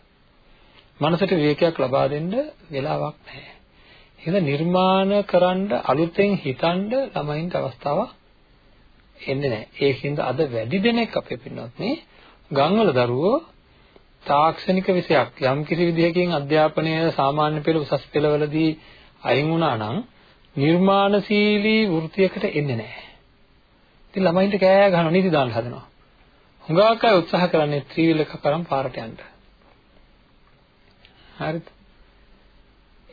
මනසට විවේකයක් ලබා දෙන්න වෙලාවක් නැහැ. එහෙනම් නිර්මාණ කරන්න අලුතෙන් හිතන්න ළමයින්ට අවස්ථාවක් එන්නේ නැහැ. ඒකින්ද අද වැඩි දෙනෙක් අපේ පින්නත් මේ ගම්වල දරුවෝ තාක්ෂණික විෂයක් යම් කිසි විදිහකින් අධ්‍යාපනය සාමාන්‍ය පෙළ උසස් පෙළවලදී අයින් වුණා නම් නිර්මාණශීලී වෘත්තියකට එන්නේ නැහැ. ඉතින් ළමයින්ට කෑ ගහනවා නීති දාන්න හදනවා. හුඟක් අය උත්සාහ කරන්නේ ත්‍රිවිල් එක කරන් පාරට යන්න. හරිද?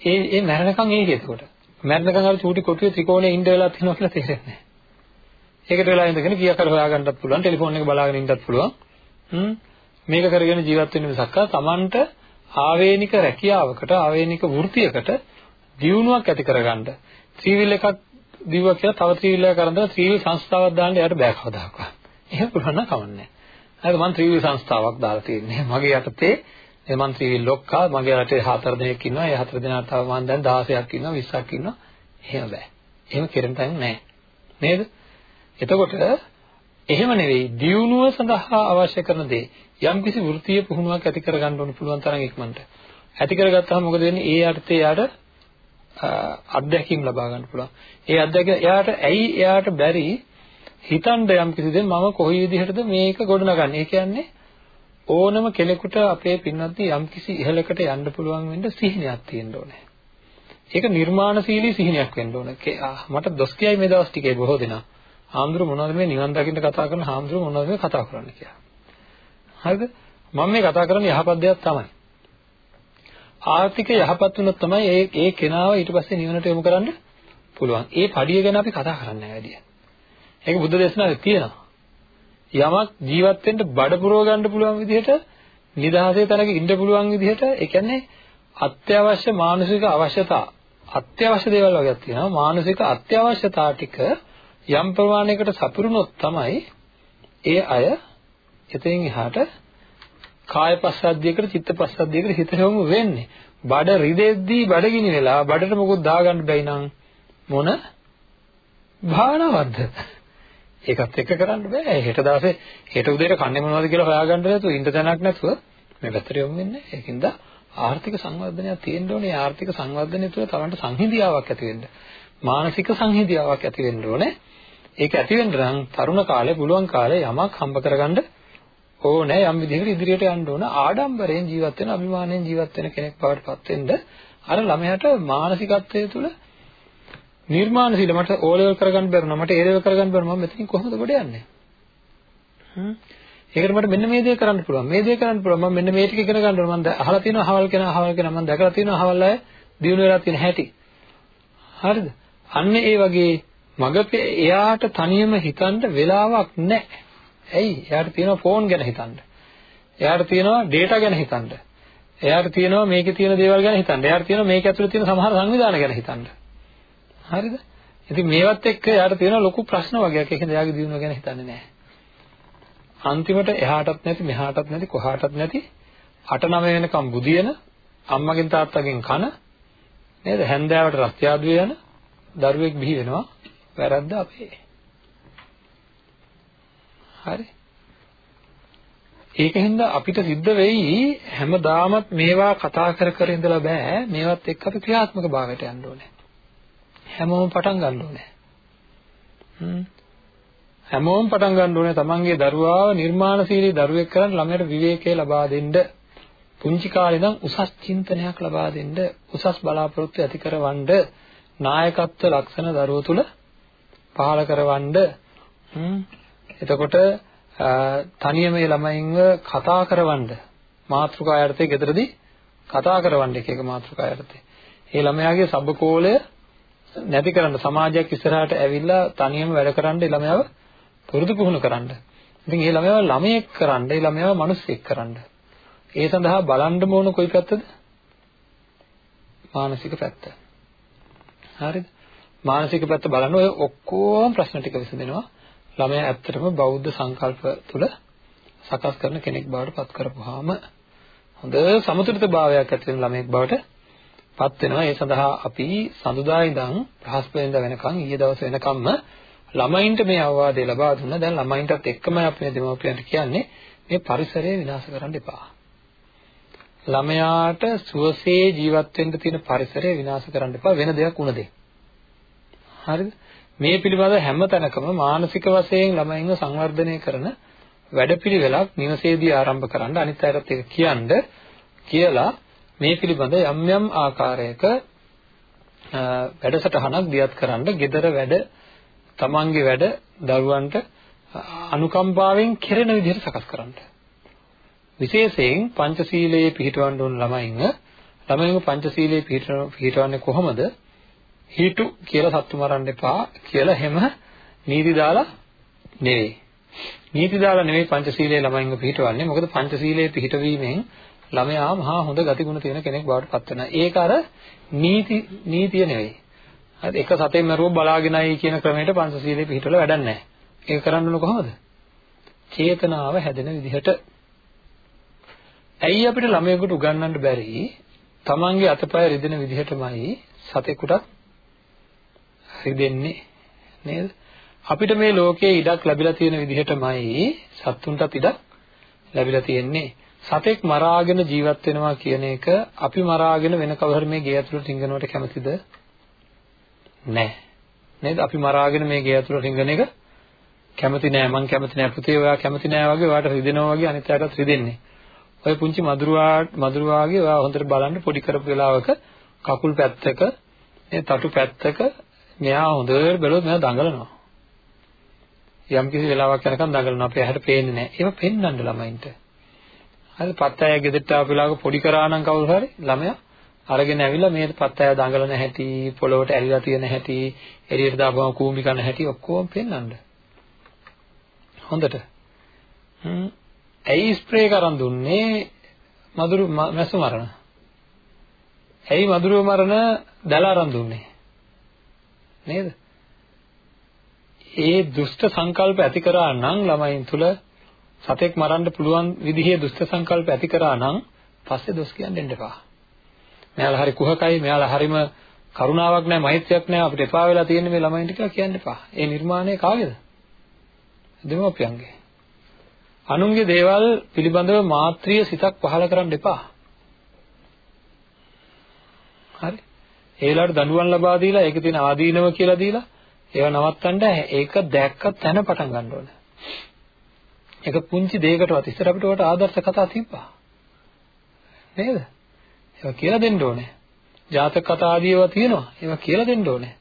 ඒ ඒ මැරෙනකන් ඒක එතකොට. මැරෙනකන් අර චූටි කොටුවේ ත්‍රිකෝණයේ ඉඳ වෙලා තියෙනවා කියලා තේරෙන්නේ නැහැ. ඒකට වෙලා ඉඳගෙන කීයක් කර හොයාගන්නත් පුළුවන් ටෙලිෆෝන් එක බලාගෙන ඉන්නත් පුළුවන්. හ්ම් මේක කරගෙන ජීවත් වෙන්න මිසක් තමන්ට ආවේනික රැකියාවකට ආවේනික වෘත්තියකට දියුණුවක් ඇති කරගන්න ත්‍රිවිල් එකක් දිව්වා කියලා තව ත්‍රිවිල් එකක් කරන්දා ත්‍රිවිල් සංස්ථාවක් දාන්න යාට බෑ කවදාකවත්. එහෙම පුළුවන් නම් කවන්නේ. හරිද මම ත්‍රිවිල් සංස්ථාවක් දාලා තියෙන්නේ. මගේ යටතේ ඒ මම ත්‍රිවිල් ලොක්කා මගේ රටේ හතර දෙනෙක් ඉන්නවා. ඒ හතර දෙනා තව මම දැන් 16ක් ඉන්නවා 20ක් ඉන්නවා. එහෙම බෑ. එහෙම කෙරෙන තැන නෑ. නේද? එතකොට එහෙම නෙවෙයි දියුණුව සඳහා අවශ්‍ය කරන දේ යම්කිසි වෘත්තීය පුහුණුවක් ඇති කරගන්න ඕන පුළුවන් තරම් ඉක්මනට. ඇති කරගත්තාම මොකද වෙන්නේ? ඒ යටතේ යාට අත්දැකීම් ලබා ගන්න පුළුවන්. ඒ අත්දැකීම එයාට ඇයි එයාට බැරි හිතන්න යම් කිසි දෙයක් මම කොයි විදිහටද මේක ගොඩනගන්නේ. ඒ කියන්නේ ඕනම කෙනෙකුට අපේ පින්වත්නි යම් කිසි ඉහළකට යන්න පුළුවන් වෙන්න සිහිනයක් තියෙන්න ඕනේ. ඒක නිර්මාණශීලී සිහිනයක් වෙන්න ඕනේ. මට දොස් කියයි මේ දවස් ටිකේ බොහෝ දෙනා. හාමුදුරු මොනවද මේ නිවන් දකින්න කතා කරන හාමුදුරු මොනවද මේ කතා කරන්නේ කියලා. හරිද? මම මේ කතා කරන්නේ යහපත් දෙයක් තමයි. ආර්ථික යහපත් වුණොත් තමයි ඒ ඒ කෙනාව ඊට පස්සේ නිවනට යොමු කරන්න පුළුවන්. ඒ පඩිය ගැන අපි කතා කරන්නේ නැහැ වැඩි. ඒක බුද්ධ දේශනාවේ තියෙනවා. යමක් ජීවත් වෙන්න බඩ පුරව ගන්න පුළුවන් විදිහට නිදහසේ තැනක ඉන්න පුළුවන් විදිහට ඒ කියන්නේ අත්‍යවශ්‍ය මානසික අවශ්‍යතා අත්‍යවශ්‍ය දේවල් වගේක් තියෙනවා. මානසික අත්‍යවශ්‍යතා ටික යම් ප්‍රමාණයකට සපුරුනොත් තමයි ඒ අය එතනින් එහාට කාය පස්සද්ධියකට චිත්ත පස්සද්ධියකට හිත යොමු වෙන්නේ. බඩ රිදෙද්දී බඩගිනි වෙලා බඩට මොකොත් දාගන්න බැයි නම් මොන භාවනාවක්ද? ඒකත් එක්ක කරන්න බෑ. හෙට දවසේ හෙට උදේට කන්නේ මොනවද කියලා හොයාගන්න නැතුව ඉන්න තැනක් නැතුව මේ පැත්තට යොමු වෙන්නේ. ඒකින්ද ආර්ථික සංවර්ධනයක් තියෙන්න ඕනේ. ආර්ථික සංවර්ධනය තුළ තමන්ට සංහිඳියාවක් ඇති වෙන්න. මානසික සංහිඳියාවක් ඇති වෙන්න ඕනේ. ඒක ඇති වෙන්න නම් තරුණ කාලේ පුළුවන් කාලේ යමක් හම්බ කරගන්න ඕනේ යම් විදිහකට ඉදිරියට යන්න ඕන ආඩම්බරයෙන් ජීවත් වෙන අභිමානයෙන් ජීවත් වෙන කෙනෙක් බවට පත් වෙන්න අර ළමයාට මානසිකත්වයේ තුල නිර්මාණශීල මට ඕ ලෙවල් කරගන්න බැරුණා මට ඒ ලෙවල් කරගන්න බැරුණා මම මෙතනින් කොහොමද ගොඩ යන්නේ හ්ම් ඒකට මට මෙන්න මේ දේ කරන්න පුළුවන් මේ දේ කරන්න පුළුවන් මම මෙන්න මේ ටික ඉගෙන ගන්න ඕන මම අහලා තියෙනවා අහවල් කෙනා අහවල් කෙනා මම දැකලා තියෙනවා අහවල් අය දිනු වෙලා තියෙන හැටි හරිද අන්න ඒ වගේ මග එයාට තනියම හිතන්න වෙලාවක් නැහැ ඇයි? එයාට තියෙනවා ෆෝන් ගැන හිතන්න. එයාට තියෙනවා data ගැන හිතන්න. එයාට තියෙනවා මේකේ තියෙන දේවල් ගැන හිතන්න. එයාට තියෙනවා මේක ඇතුලේ තියෙන සමහර සංවිධාන ගැන හිතන්න. හරිද? ඉතින් මේවත් එක්ක එයාට තියෙන ලොකු ප්‍රශ්න වගේක්. ඒකෙන් එයාගේ දියුණුව ගැන හිතන්නේ නැහැ. අන්තිමට එහාටත් නැති මෙහාටත් නැති කොහාටත් නැති 8 9 වෙනකම් බුදියන අම්මගෙන් තාත්තගෙන් කන නේද හැන්දෑවට රස්තියාදුවේ යන දරුවෙක් බිහි වෙනවා වැරද්ද අපේ හරි ඒකෙන්ද අපිට සිද්ධ වෙයි හැමදාමත් මේවා කතා කර කර ඉඳලා බෑ මේවත් එක්ක අපි ක්‍රියාත්මක භාවයට යන්න ඕනේ හැමෝම පටන් ගන්න ඕනේ. හැමෝම පටන් ගන්න ඕනේ තමන්ගේ දරුවාව නිර්මාණශීලී දරුවෙක් කරන් ළමයට විවේකයේ ලබා දෙන්න. පුංචි කාලේ ඉඳන් උසස් චින්තනයක් ලබා දෙන්න උසස් බලාපොරොත්තු ඇති කරවන්න නායකත්ව ලක්ෂණ දරුවෝ තුල පහළ කරවන්න. එතකොට තනියම මේ ළමයින්ව කතා කරවන්න. මාතෘකා යටතේ ගෙදරදී කතා කරවන්න එක එක මාතෘකා යටතේ. ඒ ළමයාගේ සබ්බකෝලය නැති කරන්න සමාජයක් ඉස්සරහට ඇවිල්ලා තනියම වැඩ කරන්න ළමයාව පුරුදු පුහුණු කරන්න. ඉතින් ඒ ළමයාව ළමයෙක් කරන්න, ඒ ළමයාව මිනිසෙක් කරන්න. ඒ සඳහා බලන්න ඕන කොයි පැත්තද? මානසික පැත්ත. හරිද? මානසික පැත්ත බලන ඔය ඔක්කොම ප්‍රශ්න ටික විසඳෙනවා. ළමයා ඇත්තටම බෞද්ධ සංකල්ප තුළ සකස් කරන කෙනෙක් බවට පත් කරපුවාම හොඳ සමතුලිතභාවයක් ඇති වෙන ළමයෙක් බවට පත් වෙනවා. ඒ සඳහා අපි සඳුදා ඉඳන් බ්‍රහස්පතින්දා වෙනකන් ඊයේ දවස් වෙනකම්ම ළමයින්ට මේ අවවාදය ලබා දුන්නා. දැන් ළමයින්ටත් එක්කම අපි මේ දෙමව්පියන්ට කියන්නේ මේ පරිසරය විනාශ කරන්න එපා. ළමයාට සුවසේ ජීවත් වෙන්න තියෙන පරිසරය විනාශ කරන්න එපා වෙන දෙයක් උන දෙයක්. හරිද? මේ පිළිබඳ හැම තැනකම මානසික වශයෙන් ළමයින්ව සංවර්ධනය කරන වැඩපිළිවෙලක් නිවසේදී ආරම්භ කරන්න අනිත් අයටත් ඒක කියන්න කියලා මේ පිළිබඳ යම් යම් ආකාරයක වැඩසටහනක් දියත් කරන්න gedara වැඩ තමන්ගේ වැඩ දරුවන්ට අනුකම්පාවෙන් කෙරෙන විදිහට සකස් කරන්න. විශේෂයෙන් පංචශීලයේ පිළිපදවන්න ඕන ළමයින්ව ළමයින්ව පංචශීලයේ පිළිපදවන්නේ කොහොමද? හිටු කියලා සත්තු මරන්න එපා කියලා හැම නීති දාලා නෙවෙයි. නීති දාලා නෙවෙයි පංචශීලයේ ළමයින්ව පිළිපදවන්නේ. මොකද පංචශීලයේ පිළිපදවීමෙන් ළමයා මහා හොඳ ගතිගුණ තියෙන කෙනෙක් බවට පත් වෙනවා. ඒක අර නීති නීතිය නෙවෙයි. හරි එක සතෙන් මරුව බලාගෙනයි කියන ක්‍රමයට පංචශීලයේ පිළිපදවල වැඩක් නැහැ. ඒක කරන්න ඕන කොහොමද? චේතනාව හැදෙන විදිහට. ඇයි අපිට ළමයෙකුට උගන්වන්න බැරි? තමන්ගේ අතපය රිදෙන විදිහටමයි සතෙකුටත් රිදෙන්නේ නේද? අපිට මේ ලෝකයේ ඉඩක් ලැබිලා තියෙන විදිහටමයි සත්තුන්ටත් ඉඩක් ලැබිලා තියෙන්නේ. සතෙක් මරාගෙන ජීවත් වෙනවා කියන එක අපි මරාගෙන වෙන කවුරු හරි මේ ගේ ඇතුළට රිංගනවට කැමතිද? නැහැ. නේද? අපි මරාගෙන මේ ගේ ඇතුළට රිංගන එක කැමති නෑ මං කැමති නෑ පුතේ ඔයා කැමති නෑ වගේ ඔයාට රිදෙනවා වගේ අනිත් අයටත් රිදෙන්නේ. ඔය පුංචි මදුරුවා මදුරුවාගේ ඔයා හොඳට බලන්න පොඩි කරපු වෙලාවක කකුල් පැත්තක මේ තටු පැත්තක මෙයා හොඳට බැලුවොත් මෙයා දඟලනවා. යම් කිසි වෙලාවක් යනකම් දඟලනවා. අපේ ඇහැට පේන්නේ නැහැ. ඒව පෙන්වන්න ළමයින්ට. හරි පත්තය ගෙදරට ආපු වෙලාවක පොඩි කරා නම් කවුරු හරි ළමයා අරගෙන ඇවිල්ලා මේ පත්තය දඟලන හැටි, පොළොවට ඇලිලා තියෙන හැටි, එළියට දාපුවම කූඹි කන හැටි ඔක්කොම පෙන්වන්න. හොඳට. හ්ම් ඇයි ස්ප්‍රේ කරන් දුන්නේ මදුරු මැසු මරණ? ඇයි මදුරුව මරණ දැල අරන් දුන්නේ? නේද? ඒ දුෂ්ට සංකල්ප ඇති කරා නම් ළමයින් තුල සතෙක් මරන්න පුළුවන් විදිහේ දුෂ්ට සංකල්ප ඇති කරා නම් පස්සේ දොස් කියන්න දෙන්න එපා. මෙයාලා හරි කුහකයි, මෙයාලා හරිම කරුණාවක් නැහැ, මෛත්‍රියක් නැහැ, අපිට එපා වෙලා තියෙන මේ ළමයින්ට කියලා කියන්න එපා. ඒ නිර්මාණය කාගේද? දෙමව්පියන්ගේ. අනුන්ගේ දේවල් පිළිබඳව මාත්‍රිය සිතක් පහළ කරන්න එපා. හරි. ඒ වෙලාවට දඬුවම් ලබා දීලා ඒකේ තියෙන ආදීනව කියලා දීලා ඒව නවත්තන්න ඒක දැක්ක තැන පටන් ගන්න ඕනේ. ඒක පුංචි දෙයකටවත් ඉස්සර අපිට උකට ආදර්ශ කතා තිබ්බා. නේද? ඒවා කියලා දෙන්න ඕනේ. ජාතක කතා ආදී ඒවා තියෙනවා. ඒවා කියලා දෙන්න ඕනේ.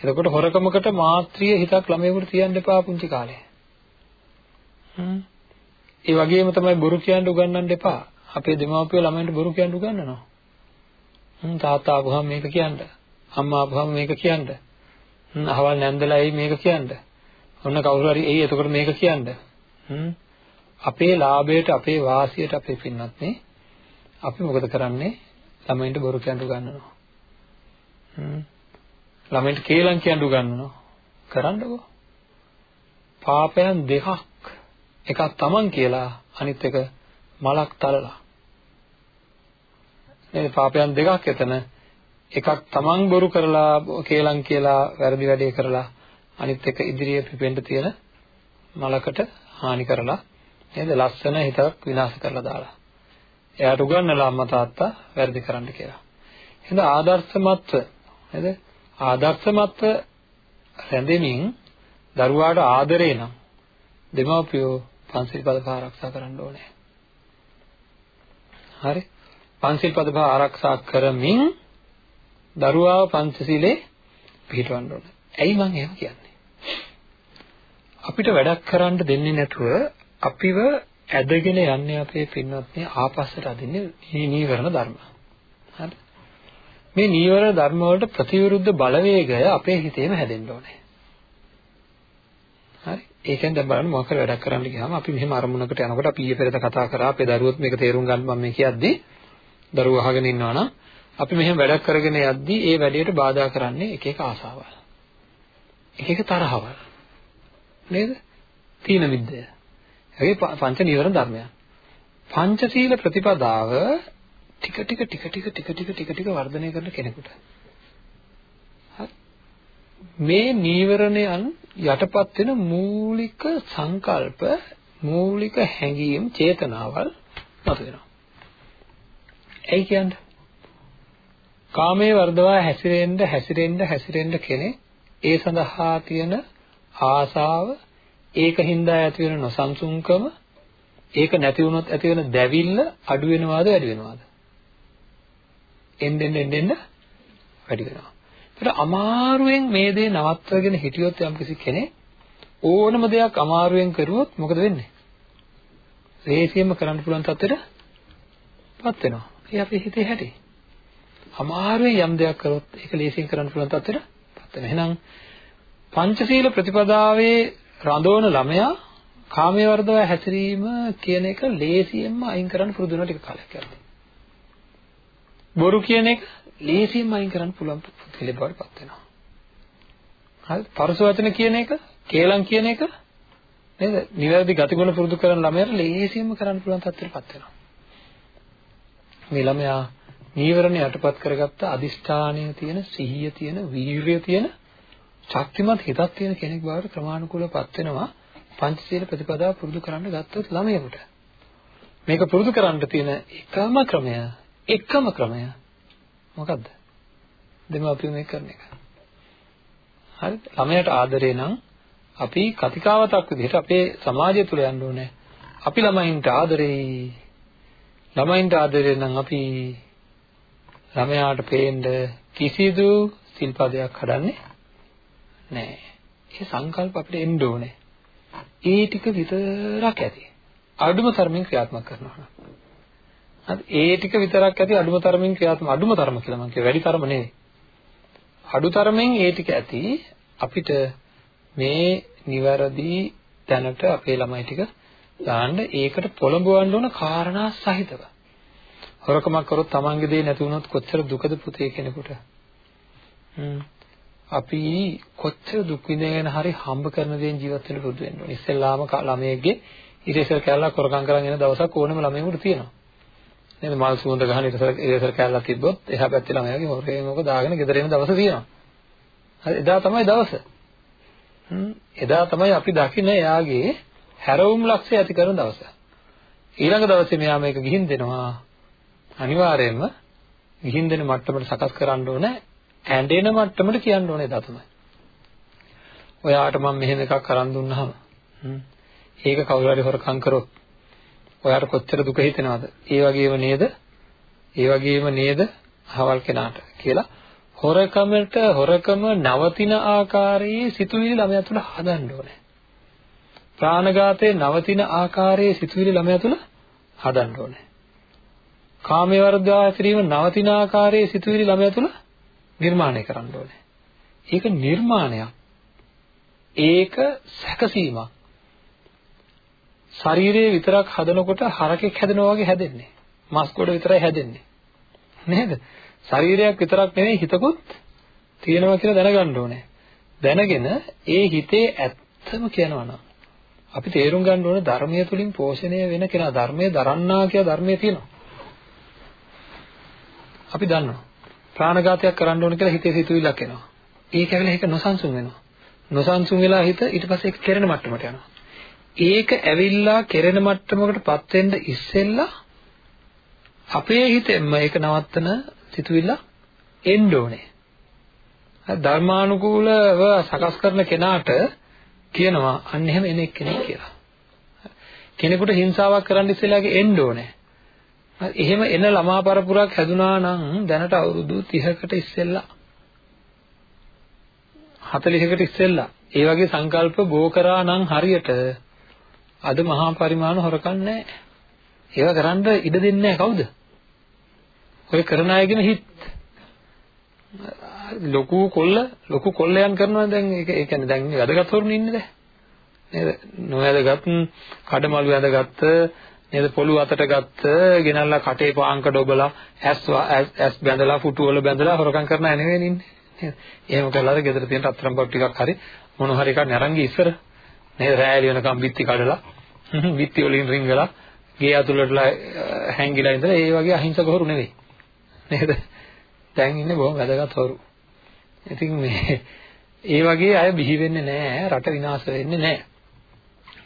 එතකොට හොරකමකට මාත්‍රිය හිතක් ළමයෙකුට තියන්න එපා පුංචි කාලේ. ඒ වගේම තමයි බොරු කියන්න උගන්වන්න එපා. අපේ දෙමාපියෝ ළමයින්ට බොරු කියන්න උගන්වනවා. හ්ම් තාත්තා ආවම මේක කියන්න. අම්මා ආවම මේක කියන්න. හ්ම් අහවල් නැන්දලයි මේක කියන්න. ඔන්න කවුරු හරි එයි එතකොට මේක කියන්න. හ්ම් අපේ ලාභයට අපේ වාසියට අපේ පින්නත් නේ අපි මොකද කරන්නේ ළමයින්ට බොරු කියන්න උගන්වනවා. හ්ම් ළමයින්ට කේලම් කියන්න උගන්වනවා. කරන්නකෝ. පාපයන් දෙකක් එකක් තමන් කියලා අනිත් එක මලක් තලලා. නේද? පාපයන් දෙකක් එතන. එකක් තමන් බොරු කරලා කේලම් කියලා වැරදි වැඩේ කරලා අනිත් එක ඉදිරියේ පිපෙන්න තියෙන මලකට හානි කරලා නේද? ලස්සන හිතක් විනාශ කරලා දාලා. එයාට උගන්වලා අම්මා තාත්තා වැරදි කරන්න කියලා. එහෙනම් ආදර්ශමත්ව නේද? ආදර්ශමත්ව රැඳෙමින් දරුවාට ආදරේ නම් දෙමාපියෝ පන්සිල් පද පහ ආරක්ෂා කරන්න ඕනේ. හරි? පන්සිල් පද පහ ආරක්ෂා කරමින් දරුවාව පංචශීලේ පිළිපදවන්න ඕනේ. ඇයි මම එහෙම කියන්නේ? අපිට වැඩක් කරන්න දෙන්නේ නැතුව අපිව ඇදගෙන යන්නේ අපේ පින්වත්නි ආපස්සට අදින්නේ නීවරණ ධර්ම. හරි? මේ නීවරණ ධර්ම වලට ප්‍රතිවිරුද්ධ බලවේගය අපේ හිතේම හැදෙන්න ඕනේ. හරි? ඒකෙන් දැන් බලන්න මොකක් හරි වැඩක් කරන්න ගියාම අපි මෙහෙම අරමුණකට යනකොට අපි ඊයේ පෙරේද කතා කරා අපේ දරුවොත් මේක තේරුම් ගන්න මම මේ කියද්දි දරුවෝ අහගෙන ඉන්නවා නම් අපි මෙහෙම වැඩක් කරගෙන යද්දී ඒ වැඩේට බාධා කරන්නේ එක එක ආසාවල්. එක එක තරහවල්. නේද? තීන විද්‍ය. ඒ පංච නීවරණ ධර්මයන්. පංචශීල ප්‍රතිපදාව ටික ටික ටික ටික ටික ටික ටික ටික වර්ධනය කරන කෙනෙකුට. මේ නීවරණයන් යටපත් වෙන මූලික සංකල්ප මූලික හැඟීම් චේතනාවල් මතුවෙනවා. ඒ කියන්නේ කාමයේ වර්ධවා හැසිරෙන්න හැසිරෙන්න හැසිරෙන්න කෙනෙක් ඒ සඳහා තියෙන ආසාව ඒකින්ද ඇති වෙන නොසන්සුන්කම ඒක නැති වුණොත් ඇති වෙන දැවිල්ල අඩු වෙනවාද වැඩි වෙනවාද? එන්න එන්න එන්න වැඩි වෙනවා. ඒකට අමාරුවෙන් මේ දේ නවත්වගෙන හිටියොත් යම්කිසි කෙනෙක් ඕනම දෙයක් අමාරුවෙන් කරුවොත් මොකද වෙන්නේ? රේසියෙම කරන්න පුළුවන් තත්ත්වෙටපත් වෙනවා. ඒ අපේ හිතේ හැටි. අමාරුවෙන් යම් දෙයක් කරොත් ඒක ලේසියෙන් කරන්න පුළුවන් තත්ත්වෙටපත් වෙනවා. එහෙනම් පංචශීල ප්‍රතිපදාවේ රඳවන ළමයා කාමයේ වර්ධව හැසිරීම කියන එක ලේසියෙන්ම අයින් කරන්න පුරුදු වෙන ටික කාලයක් යනවා. බොරු කියන එක ලේසියෙන්ම අයින් කරන්න පුළුවන් පුදුලේ බවට පත් වෙනවා. හරි පරස වචන කියන එක, කේලම් කියන එක නේද? නිවැරදි ගතිගුණ පුරුදු කරන ළමයාට ලේසියෙන්ම කරන්න පුළුවන් තත්ත්වයට පත් වෙනවා. මේ ළමයා නීවරණ යටපත් කරගත්ත අදිෂ්ඨානය තියෙන, සිහිය තියෙන, වීරිය තියෙන ශක්තිමත් හිතක් තියෙන කෙනෙක් බවට ක්‍රමානුකූලවපත් වෙනවා. පංචශීල ප්‍රතිපදාව පුරුදු කරන්න ගත්තොත් ළමයෙකුට. මේක පුරුදු කරන්න තියෙන එකම ක්‍රමය එකම ක්‍රමය මොකද්ද? දෙමාපියෝ මේක කරන එක. හරිද ළමයට ආදරේ නම් අපි කතිකාවතක් විදිහට අපේ සමාජය තුල යන්න ඕනේ. අපි ළමයින්ට ආදරේ. ළමයින්ට ආදරේ නම් අපි ළමයාට පේන්න කිසිදු සිල්පදයක් හදන්නේ නෑ. ඒ සංකල්ප අපිට එන්න ඕනේ. ඒ ටික විතරක් ඇති. අඩුම තරමින් ක්‍රියාත්මක කරනවා නම්. හරි ඒ ටික විතරක් ඇති අඩුම තරමින් ක්‍රියාත්මක අඩුම තරම කියලා මම කිය වැඩි තරම නෙවෙයි. අඩු තරමින් ඒ ටික ඇති අපිට මේ නිවැරදි තැනට අපේ ළමයි ටික දාන්න ඒකට පොළඹවන්න ඕන කාරණා සහිතව. හොරකමක් කරොත් Tamange දේ නැති වුණොත් කොච්චර දුකද පුතේ කෙනෙකුට. හ්ම් අපි කොච්චර දුක් විඳගෙන හරි හම්බ කරන දේෙන් ජීවත් වෙන්න පුරුදු වෙන්න ඕනේ. ඉස්සෙල්ලාම ළමයෙක්ගේ ඉරේසර් කැල්ලක් කරකම් කරන් එන දවසක් ඕනම ළමයෙකුට තියෙනවා. නේද? මල් සුවඳ ගහන ඉරේසර් ඉරේසර් කැල්ලක් තිබ්බොත් එහා පැත්තේ ළමයාගේ හොරේ මොක දාගෙන ගෙදර එන දවස තියෙනවා. හරි එදා තමයි දවස. හ්ම් එදා තමයි අපි දකින්න එයාගේ හැරවුම් ලක්ෂය ඇති කරන දවස. ඊළඟ දවසේ මෙයා මේක ගිහින් දෙනවා. අනිවාර්යයෙන්ම ගිහින් දෙන මට්ටමට සකස් කරන්න ඕනේ ඇඬෙන මට්ටමට කියන්න ඕනේ එදා තමයි. ඔයාට මම මෙහෙම එකක් අරන් දුන්නාම ඒක කවුරු හරි හොරකම් කරොත් ඔයාට කොච්චර දුක හිතෙනවද? ඒ වගේම නේද? ඒ වගේම නේද? අහවල් කෙනාට කියලා හොරකමට හොරකම නවතින ආකාරයේ සිතුවිලි ළමයා තුළ හදන්න ඕනේ. ප්‍රාණඝාතයේ නවතින ආකාරයේ සිතුවිලි ළමයා තුළ හදන්න ඕනේ. කාමයේ වර්ධවා කිරීම නවතින ආකාරයේ සිතුවිලි ළමයා තුළ නිර්මාණය කරන්න ඕනේ. ඒක නිර්මාණයක්. ඒක සැකසීමක්. ශරීරයේ විතරක් හදනකොට හරකෙක් හැදෙනවා වගේ හැදෙන්නේ. මස් ගොඩ විතරයි හැදෙන්නේ. නේද? ශරීරයක් විතරක් නෙවෙයි හිතකුත් තියෙනවා කියලා දැනගන්න ඕනේ. දැනගෙන ඒ හිතේ ඇත්තම කියනවා නම් අපි තේරුම් ගන්න ඕනේ ධර්මයේ තුලින් පෝෂණය වෙන කෙනා ධර්මයේ දරන්නා කියලා ධර්මයේ තියෙනවා. අපි දන්නවා. ප්‍රාණඝාතයක් කරන්න ඕන කියලා හිතේ සිතුවිල්ලක් එනවා. ඒක ඇවිල්ලා ඒක නොසන්සුන් වෙනවා. නොසන්සුන් වෙලා හිත ඊට පස්සේ ඒක කෙරෙන මට්ටමට යනවා. ඒක ඇවිල්ලා කෙරෙන මට්ටමකටපත් වෙන්න ඉස්සෙල්ලා අපේ හිතෙන්ම ඒක නවත්තන සිතුවිල්ල එන්න ඕනේ. ධර්මානුකූලව සකස් කරන කෙනාට කියනවා අන්න එහෙම එන එක්කෙනෙක් කියලා. කෙනෙකුට හිංසාවක් කරන්න ඉස්සෙල්ලාගේ එන්න ඕනේ. එහෙම එන ළමා පරපුරක් හැදුනා නම් දැනට අවුරුදු 30කට ඉස්සෙල්ලා. 40කට ඉස්සෙල්ලා. ඒ වගේ සංකල්ප බෝ කරා නම් හරියට අද මහා පරිමාණ හොරකම් නැහැ. ඒවා කරන්න ඉඩ දෙන්නේ නැහැ කවුද? ඔය කරන අයගෙන හිට ලොකු කොල්ල ලොකු කොල්ලයන් කරනවා දැන් ඒක ඒ කියන්නේ දැන් වැදගත් වරුන් ඉන්නේ දැන්. නේද? නොවැදගත් කඩමලු වැදගත් නේද? පොළු අතට ගත්ත ගෙනල්ලා කටේ පාංක ඩොබලා ඇස් ඇස් බැඳලා පුටු වල බැඳලා හොරකම් කරන අය නෙවෙයි ඉන්නේ. නේද? එහෙම කළාද ගෙදර තියෙන අත්තරම් බඩු ටිකක් හරි මොන හරි එකක් නරංගි ඉස්සර. නේද? රෑලි වෙනකම් බිත්ති කඩලා බිත්ති වලින් රිංගලා ගේ අතුලටලා හැංගිලා ඉඳලා ඒ වගේ අහිංසක හොරු නෙවෙයි. නේද? දැන් ඉන්නේ බොහොම වැදගත් හොරු. ඉතින් මේ ඒ වගේ අය බිහි වෙන්නේ නැහැ රට විනාශ වෙන්නේ නැහැ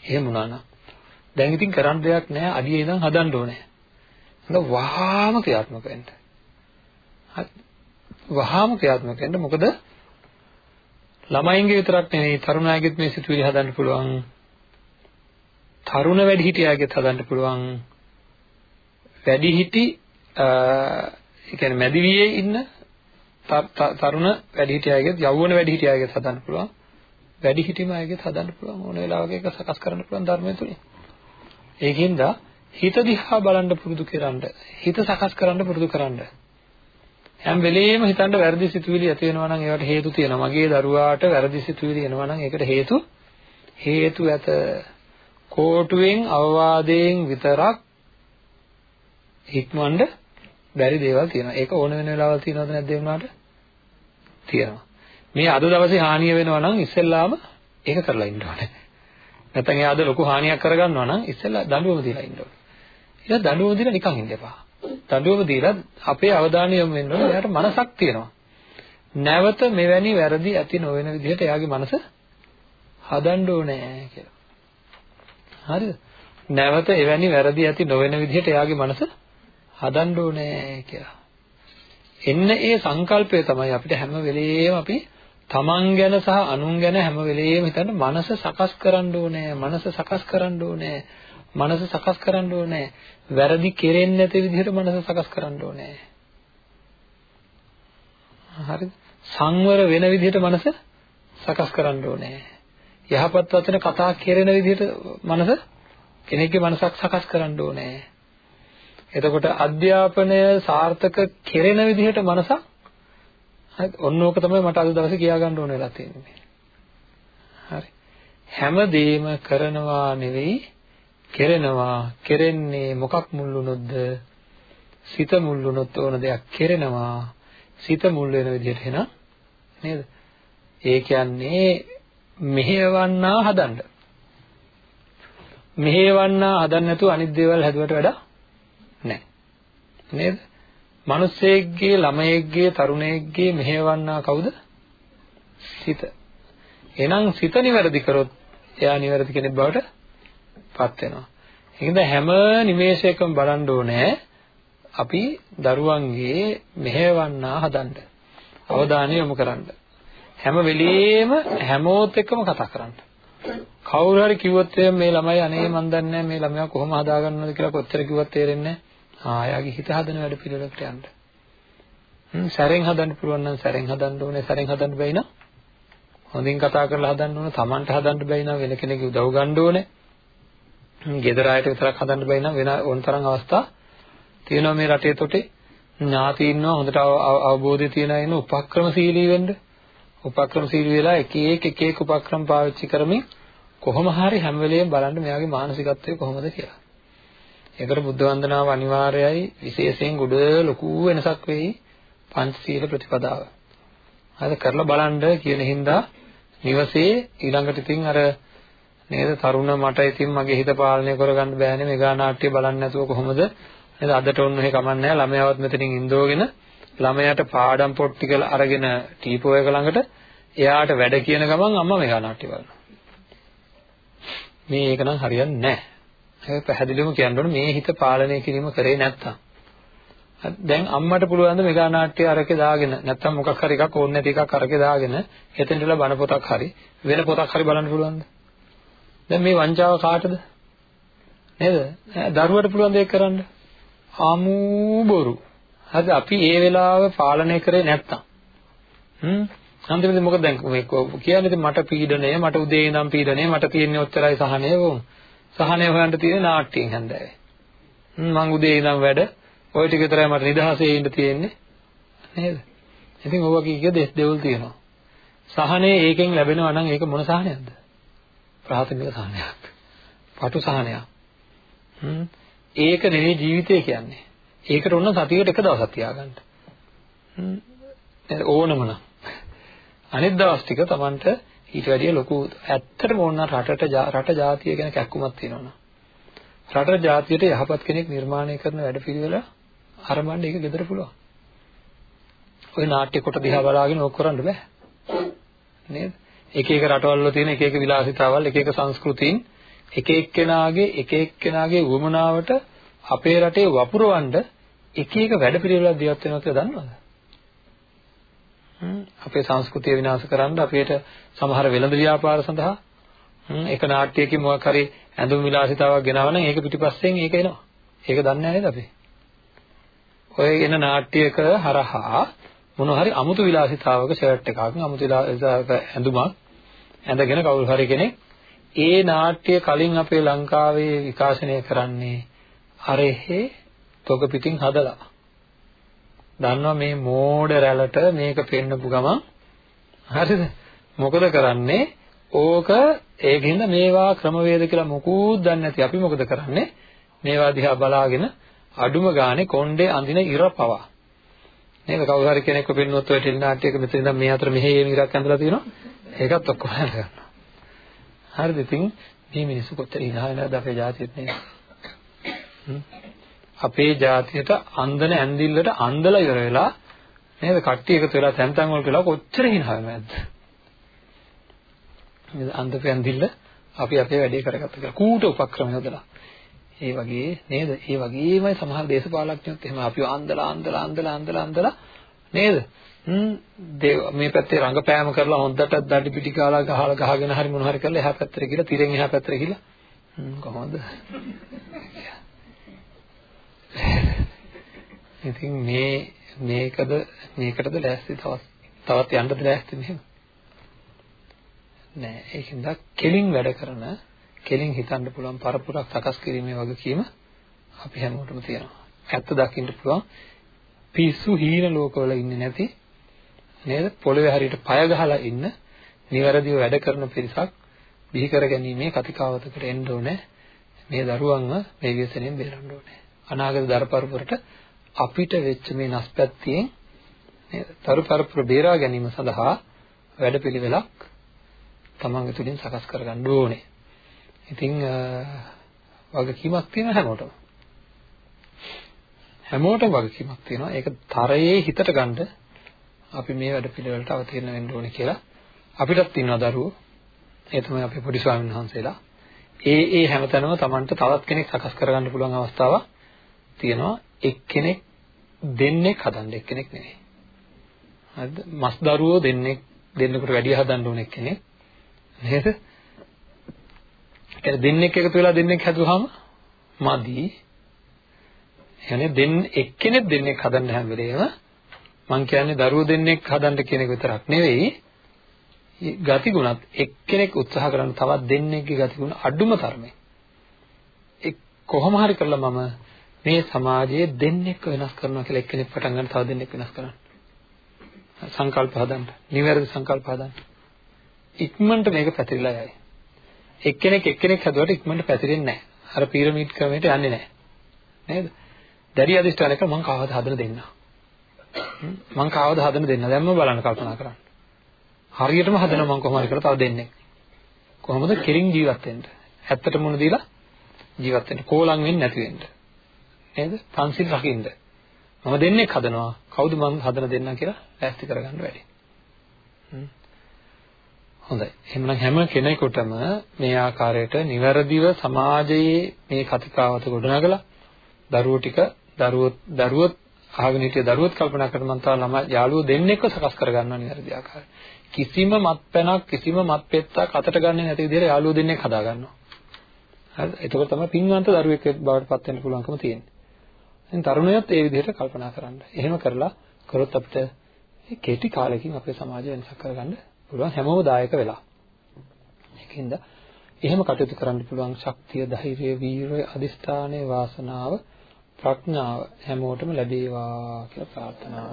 එහෙම වුණා නම්. දැන් ඉතින් කරන්න දෙයක් නැහැ. අඩියේ ඉඳන් හදන්න ඕනේ. ඒක වහාම ක්‍රියාත්මක වෙන්න. වහාම ක්‍රියාත්මක වෙන්න. මොකද ළමයින්ගේ විතරක් නෙවෙයි තරුණයාගෙත් මේ සිතුවිලි හදන්න පුළුවන්. තරුණ වැඩිහිටියාගෙත් හදන්න පුළුවන්. වැඩිහිටි ඒ කියන්නේ මැදිවියේ ඉන්න තරුණ වැඩිහිටියාගෙත් යෞවන වැඩිහිටියාගෙත් හදන්න පුළුවන්. වැඩිහිටිම අයගෙත් හදන්න පුළුවන්. ඕන වෙලාවක ඒක සකස් කරන්න පුළුවන් ධර්මය තුලින්. ඒකින්ද හිත දිහා බලන්න පුරුදු කරන්න හිත සකස් කරන්න පුරුදු කරන්න හැම වෙලෙම හිතන්න වැරදි සිතුවිලි ඇති වෙනවා නම් ඒවට හේතු තියෙනවා. මගේ දරුවාට වැරදි සිතුවිලි එනවා නම් ඒකට හේතු හේතු ඇත. කෝටුවෙන් අවවාදයෙන් විතරක් හික්මවන්න බැරි දේවල් තියෙනවා. ඒක ඕන වෙන වෙලාවල් තියෙනවද නැද්ද ඒ වුණාට? තියෙනවා. මේ අද දවසේ හානිය වෙනවා නම් ඉස්සෙල්ලාම ඒක කරලා ඉන්න ඕනේ. නැත්නම් එයා අද ලොකු හානියක් කරගන්නවා නම් ඉස්සෙල්ලා දඬුවම දීලා ඉන්න ඕනේ. ඊට දඬුවම දීලා නිකන් ඉන්න එපා. දඬුවම දීලා අපේ අවධානය යොමු වෙන්න ඕනේ. එයාට මනසක් තියෙනවා. නැවත මෙවැනි වැරදි ඇති නොවන විදිහට එයාගේ මනස හදන්න ඕනේ කියලා. හරිද? නැවත එවැනි වැරදි ඇති නොවන විදිහට එයාගේ මනස හදන්න ඕනේ කියලා. එන්න ඒ සංකල්පය තමයි අපිට හැම වෙලෙම අපි තමන් ගැන සහ අනුන් ගැන හැම වෙලෙම හිතන්න මනස සකස් කරන්න ඕනේ. මනස සකස් කරන්න ඕනේ. මනස සකස් කරන්න ඕනේ. වැරදි කෙරෙන්නේ නැති විදිහට මනස සකස් කරන්න ඕනේ. හරිද? සංවර වෙන විදිහට මනස සකස් කරන්න ඕනේ. යහපත් වචන කතා කෙරෙන විදිහට මනස කෙනෙක්ගේ මනසක් සකස් කරන්න ඕනේ. එතකොට අධ්‍යාපනය සාර්ථක කෙරෙන විදිහට මනසක් හරි. ඔන්න ඕක තමයි මට අද දවසේ කියා ගන්න ඕන වෙලා තියෙන්නේ. හරි. හැමදේම කරනවා නෙවෙයි කෙරෙනවා. කෙරෙන්නේ මොකක් මුල් වුණොත්ද? සිත මුල් වුණොත් ඕන දෙයක් කෙරෙනවා. සිත මුල් වෙන විදිහට එන නේද? ඒ කියන්නේ මෙහෙවන්නා හදන්න. මෙහෙවන්නා හදන්න නැතුව අනිත් දේවල් හැදුවට වඩා නැහැ. නේද? මිනිස්සෙක්ගේ ළමයෙක්ගේ තරුණයෙක්ගේ මෙහෙවන්නා කවුද සිත එහෙනම් සිත නිවැරදි කරොත් එයා නිවැරදි කෙනෙක් බවට පත් වෙනවා. ඒකද හැම නිමේෂයකම බලන්න ඕනේ අපි දරුවන්ගේ මෙහෙවන්නා හදන්න. අවධානය යොමු කරන්න. හැම වෙලෙම හැමෝත් එක්කම කතා කරන්න. කවුරු හරි කිව්වොත් මේ ළමයි අනේ මන් දන්නේ මේ ළමයා කොහොම හදාගන්නවද කියලා කොච්චර කිව්වත් තේරෙන්නේ නැහැ. ආ එයාගේ හිත හදන වැඩ පිළිවෙලකට යන්න. හ්ම් සැරෙන් හදන්න පුළුවන් නම් සැරෙන් හදන්න ඕනේ. සැරෙන් හදන්න බැයි නම් හොඳින් කතා කරලා හදන්න ඕනේ. Tamanට හදන්න බැයි නම් වෙන කෙනෙකුගේ උදව් ගන්න ඕනේ. ගෙදර අයට විතරක් හදන්න බැයි නම් වෙන ඕනතරම් අවස්ථා තියෙනවා මේ රටේ තොටේ ඥාති ඉන්නවා හොඳට අවබෝධය තියෙන අය ඉන්න උපක්‍රමශීලී වෙන්න උපක්‍රමශීලී වෙලා එක එක එක එක උපක්‍රම පාවිච්චි කරමින් කොහොම හරි හැම වෙලෙම බලන්න මෙයාගේ මානසිකත්වය කොහොමද කියලා. ඒකට බුද්ධ වන්දනාව අනිවාර්යයි විශේෂයෙන් ගොඩ ලොකු වෙනසක් වෙයි පංචශීල ප්‍රතිපදාව. හරි කරලා බලන්න කියන හින්දා නිවසේ ඊළඟට ඉතින් අර නේද? තරුණ මට ඉතින් මගේ හිත පාලනය කරගන්න බෑනේ මෙගා නාට්‍ය බලන්න නැතුව කොහොමද? නේද? අදට ඔන්න එහෙ කමන්නේ ළමයාවත් මෙතනින් ඉඳෝගෙන ළමයාට පාඩම් පොත් ටික අරගෙන ටීපෝ එක ළඟට එයාට වැඩ කියන ගමන් අම්මා මෙගා නාට්‍ය බලනවා. මේ ඒක නම් හරියන්නේ නැහැ. ඒක පැහැදිලිවම කියන්න ඕනේ මේ හිත පාලනය කිරීම කරේ නැත්තම්. දැන් අම්මට පුළුවන් ද මෙගා නාට්‍ය අරකේ දාගෙන නැත්තම් මොකක් හරි එකක් ඕනේ නැති එකක් අරකේ දාගෙන එතෙන්ටලා බණ පොතක් හරි වෙන පොතක් හරි බලන්න පුළුවන්ද? දැන් මේ වංචාව කාටද? නේද? දරුවට පුළුවන් දෙයක් කරන්න. ආමු බොරු. හරිද? අපි ඒ වෙලාව පාලනය කරේ නැත්තම්. හ්ම් අන්තිමේදී මොකද දැන් මේ කියන්නේ මට පීඩනය මට උදේ ඉඳන් පීඩනය මට තියෙන්නේ ඔච්චරයි සහනය වුන් සහනය හොයන්න තියෙන නාට්‍යයෙන් හැන්දෑවේ. මං උදේ ඉඳන් වැඩ. ওই ටික විතරයි මට නිදහසේ ඉන්න තියෙන්නේ. නේද? ඉතින් ඔය වගේ කිය දෙස් දෙවල් තියෙනවා. සහනේ ඒකෙන් ලැබෙනවා නම් ඒක මොන සහනයක්ද? ප්‍රාථමික සහනයක්. පටු සහනයක්. හ්ම් ඒක නෙවෙයි ජීවිතය කියන්නේ. ඒකට ඔන්න සතියකට එක දවසක් තියාගන්න. හ්ම් ඕනම නම්. අනිත් දවස් ටික Tamanට ඊට වැඩිය ලොකු ඇත්තටම ඕන රටට රට ජාතිය ගැන කැක්කුමක් තියෙනවා. රට ජාතියට යහපත් කෙනෙක් නිර්මාණය කරන වැඩපිළිවෙල අරඹන්න ඒක ගෙදර පුළුවන්. ওই නාට්‍ය කොට දිහා බලාගෙන ඕක කරන්න බෑ. නේද? එක එක රටවල් වල තියෙන එක එක විලාසිතාවල් එක එක සංස්කෘතීන් එක එක්කෙනාගේ එක එක්කෙනාගේ වමනාවට අපේ රටේ වපුරවන්න එක එක වැඩපිළිවෙලක් දියත් වෙනවා කියලා දන්නවද? අපේ සංස්කෘතිය විනාශ කරන්න අපිට සමහර වෙළඳ ව්‍යාපාර සඳහා එක නාට්‍යයකින් මොකක් හරි ඇඳුම් විලාසිතාවක් ගෙනවනම් ඒක පිටිපස්සෙන් ඒක එනවා. ඒක දන්නේ නැහැ නේද අපි? ඔය එන නාට්‍යයක හරහා මොන හරි අමුතු විලාසිතාවක ෂර්ට් එකක් අමුතු විලාසිතාවක ඇඳුමක් ඇඳගෙන කවුරු හරි කෙනෙක් ඒ නාට්‍ය කලින් අපේ ලංකාවේ විකාශනය කරන්නේ අරෙහි තොග පිටින් හදලා දන්නවා මේ මෝඩ රැළට මේක පෙන්නපු ගමන්. හරිද? මොකද කරන්නේ? ඕක ඒකින්ද මේවා ක්‍රමවේද කියලා මොකුත් දන්නේ නැති. අපි මොකද කරන්නේ? මේවා දිහා බලාගෙන අඩුම ගානේ කොණ්ඩේ අඳින ඉර පවා. නේද? කවුරු හරි කෙනෙක්ව පෙන්නුවොත් ඔය ටෙලි නාට්‍යයක මෙතන ඉඳන් මේ අතර මෙහෙ මේ ඉරක් ඇඳලා තියෙනවා. ඒකත් ඔක්කොම ගන්නවා. හරිද? ඉතින් මේ මිනිස්සු කොච්චර hina වෙනවද අපේ ජාතියෙත් නේද? අපේ ජාතියට අන්දන ඇන්දිල්ලට අන්දලා ඉවර වෙලා නේද? කට්ටිය එකතු වෙලා තැන් තැන් වල කියලා කොච්චර හිනාවෙ නැද්ද නේද? අන්දපු ඇන්දිල්ල අපි අපේ වැඩේ කරගත්ත කියලා. කූට උපක්‍රම යොදලා. ඒ වගේ නේද? ඒ වගේමයි සමහර දේශපාලඥයොත් එහෙම අපිව අන්දලා අන්දලා අන්දලා අන්දලා අන්දලා නේද? හ්ම්. මේ පැත්තේ රංගපෑම කරලා හොන්දට දඩි පිටි කාලා ගහලා ගහගෙන හරි මොන හරි කරලා එහා පැත්තට ගිහලා තිරෙන් එහා පැත්තට ගිහලා. කොහොමද? ඉතින් මේ මේකද මේකටද ලෑස්ති තවත් තවත් යන්නද ලෑස්ති මෙහෙම? නෑ. ඒකින්ද කෙලින් වැඩ කරන කෙලින් හිතන්න පුළුවන් පරපුරක් සකස් කිරීමේ වගකීම අපි හැමෝටම තියෙනවා. ඇත්ත දකින්න පුළුවන් පිස්සු හීන ලෝකවල ඉන්නේ නැති නේද? පොළවේ හරියට පය ගහලා ඉන්න නිවැරදිව වැඩ කරන පිරිසක් බිහි කර ගැනීමේ කතිකාවතකට එන්න ඕනේ. මේ දරුවන්ව මේ ව්‍යසනයෙන් බේරන්න ඕනේ. අනාගත දරපරපුරට අපිට වෙච්ච මේ නැස්පැත්තියෙන් නේද? දරපරපුර බේරා ගැනීම සඳහා වැඩපිළිවෙලක් තමන්ගේ තුලින් සකස් කරගන්න ඕනේ. ඉතින් වගකීමක් තියෙන හැමෝටම. හැමෝටම වගකීමක් තියෙනවා. ඒක තරයේ හිතට ගන්න අපි මේ වැඩපිළිවෙලට අවතීර්ණ වෙන්න ඕනේ කියලා අපිටත් ඉන්නවා දරුවෝ. ඒ තමයි අපේ පොඩි ස්වාමීන් වහන්සේලා. ඒ ඒ හැමතැනම Tamanට තවත් කෙනෙක් සකස් කරගන්න පුළුවන් අවස්ථාවක් තියෙනවා එක්කෙනෙක් දෙන්නෙක් හදන්න එක්කෙනෙක් නෙවෙයි. හරිද? මස් දරුවෝ දෙන්නෙක් දෙන්නෙකුට වැඩි හදන්න ඕන එක්කෙනෙක් නේද? ඒ දෙන්නෙක් එකතු වෙලා දෙන්නෙක් හැදුවාම මදි. يعني දෙන්න එක්කෙනෙක් දෙන්නෙක් හදන්න හැම වෙලේම මං කියන්නේ දරුවෝ දෙන්නෙක් හදන්න කියන එක විතරක් නෙවෙයි ගති ගුණත් එක්කෙනෙක් උත්සාහ කරන තවත් දෙන්නෙක්ගේ ගති ගුණ අඩුම තරමේ ඒ කොහොම හරි කරලා මම මේ සමාජයේ දෙන්නෙක් වෙනස් කරනවා කියලා එක්කෙනෙක් පටන් ගන්න තව දෙන්නෙක් වෙනස් කරන්න. සංකල්ප හදන්න. නිවැරදි සංකල්ප හදන්න. ඉක්මනට මේක පැතිරිලා යයි. එක්කෙනෙක් එක්කෙනෙක් හදුවට ඉක්මනට පැතිරෙන්නේ නැහැ. අර පිරමීඩ් ක්‍රමයට යන්නේ නැහැ. නේද? දැඩි අධිෂ්ඨානයක මං කාවද හදන දෙන්න. මං කාවද හදන දෙන්න. දැන්ම බලන්න කල්පනා කරන්න. හරියටම හදනවා මං කොහොම හරි කරලා තව දෙන්නෙක්. කොහොමද කෙලින් ජීවත් වෙන්න? ඇත්තට මුණ දීලා ජීවත් වෙන්න. කෝලම් වෙන්නේ නැති වෙන්න. නේද? පන්සිල් රකින්න. මම දෙන්නේ හදනවා. කවුද මම හදන දෙන්නා කියලා ඈස්ති කරගන්න වැඩි. හොඳයි. එහෙනම් හැම කෙනෙකුටම මේ ආකාරයට නිවැරදිව සමාජයේ මේ කතිකාවත ගොඩනගලා දරුවෝ ටික දරුවෝ දරුවොත් අහගෙන හිටිය දරුවොත් කල්පනා කරන මන් තව ළමයි යාළුවෝ දෙන්නෙක්ව සකස් කරගන්නවා නිවැරදි ආකාරයට. කිසිම මත්පැනක් කිසිම මත්පෙත්තක් අතට ගන්නේ නැති විදිහට යාළුවෝ දෙන්නෙක් හදා ගන්නවා. හරිද? එතකොට තමයි පින්වන්ත දරුවෙක් බවට පත් වෙන්න පුළුවන්කම තියෙන්නේ. ඉතින් තරුණයොත් ඒ විදිහට කල්පනා කරන්න. එහෙම කරලා කරොත් අපිට කෙටි කාලෙකින් අපේ සමාජය වෙනසක් කරගන්න පුළුවන් හැමෝම දායක වෙලා. ඒකින්ද එහෙම කටයුතු කරන්න පුළුවන් ශක්තිය, ධෛර්යය, වීරය, අදිස්ථානය, වාසනාව, ප්‍රඥාව හැමෝටම ලැබේවා කියලා ප්‍රාර්ථනා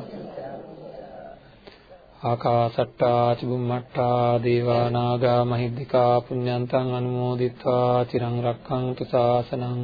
ආකාසට්ටා චුම්මට්ටා දේවා නාග මහිද්దికා පුඤ්ඤන්තං අනුමෝදිත්වා චිරං රක්ඛන්තු ශාසනං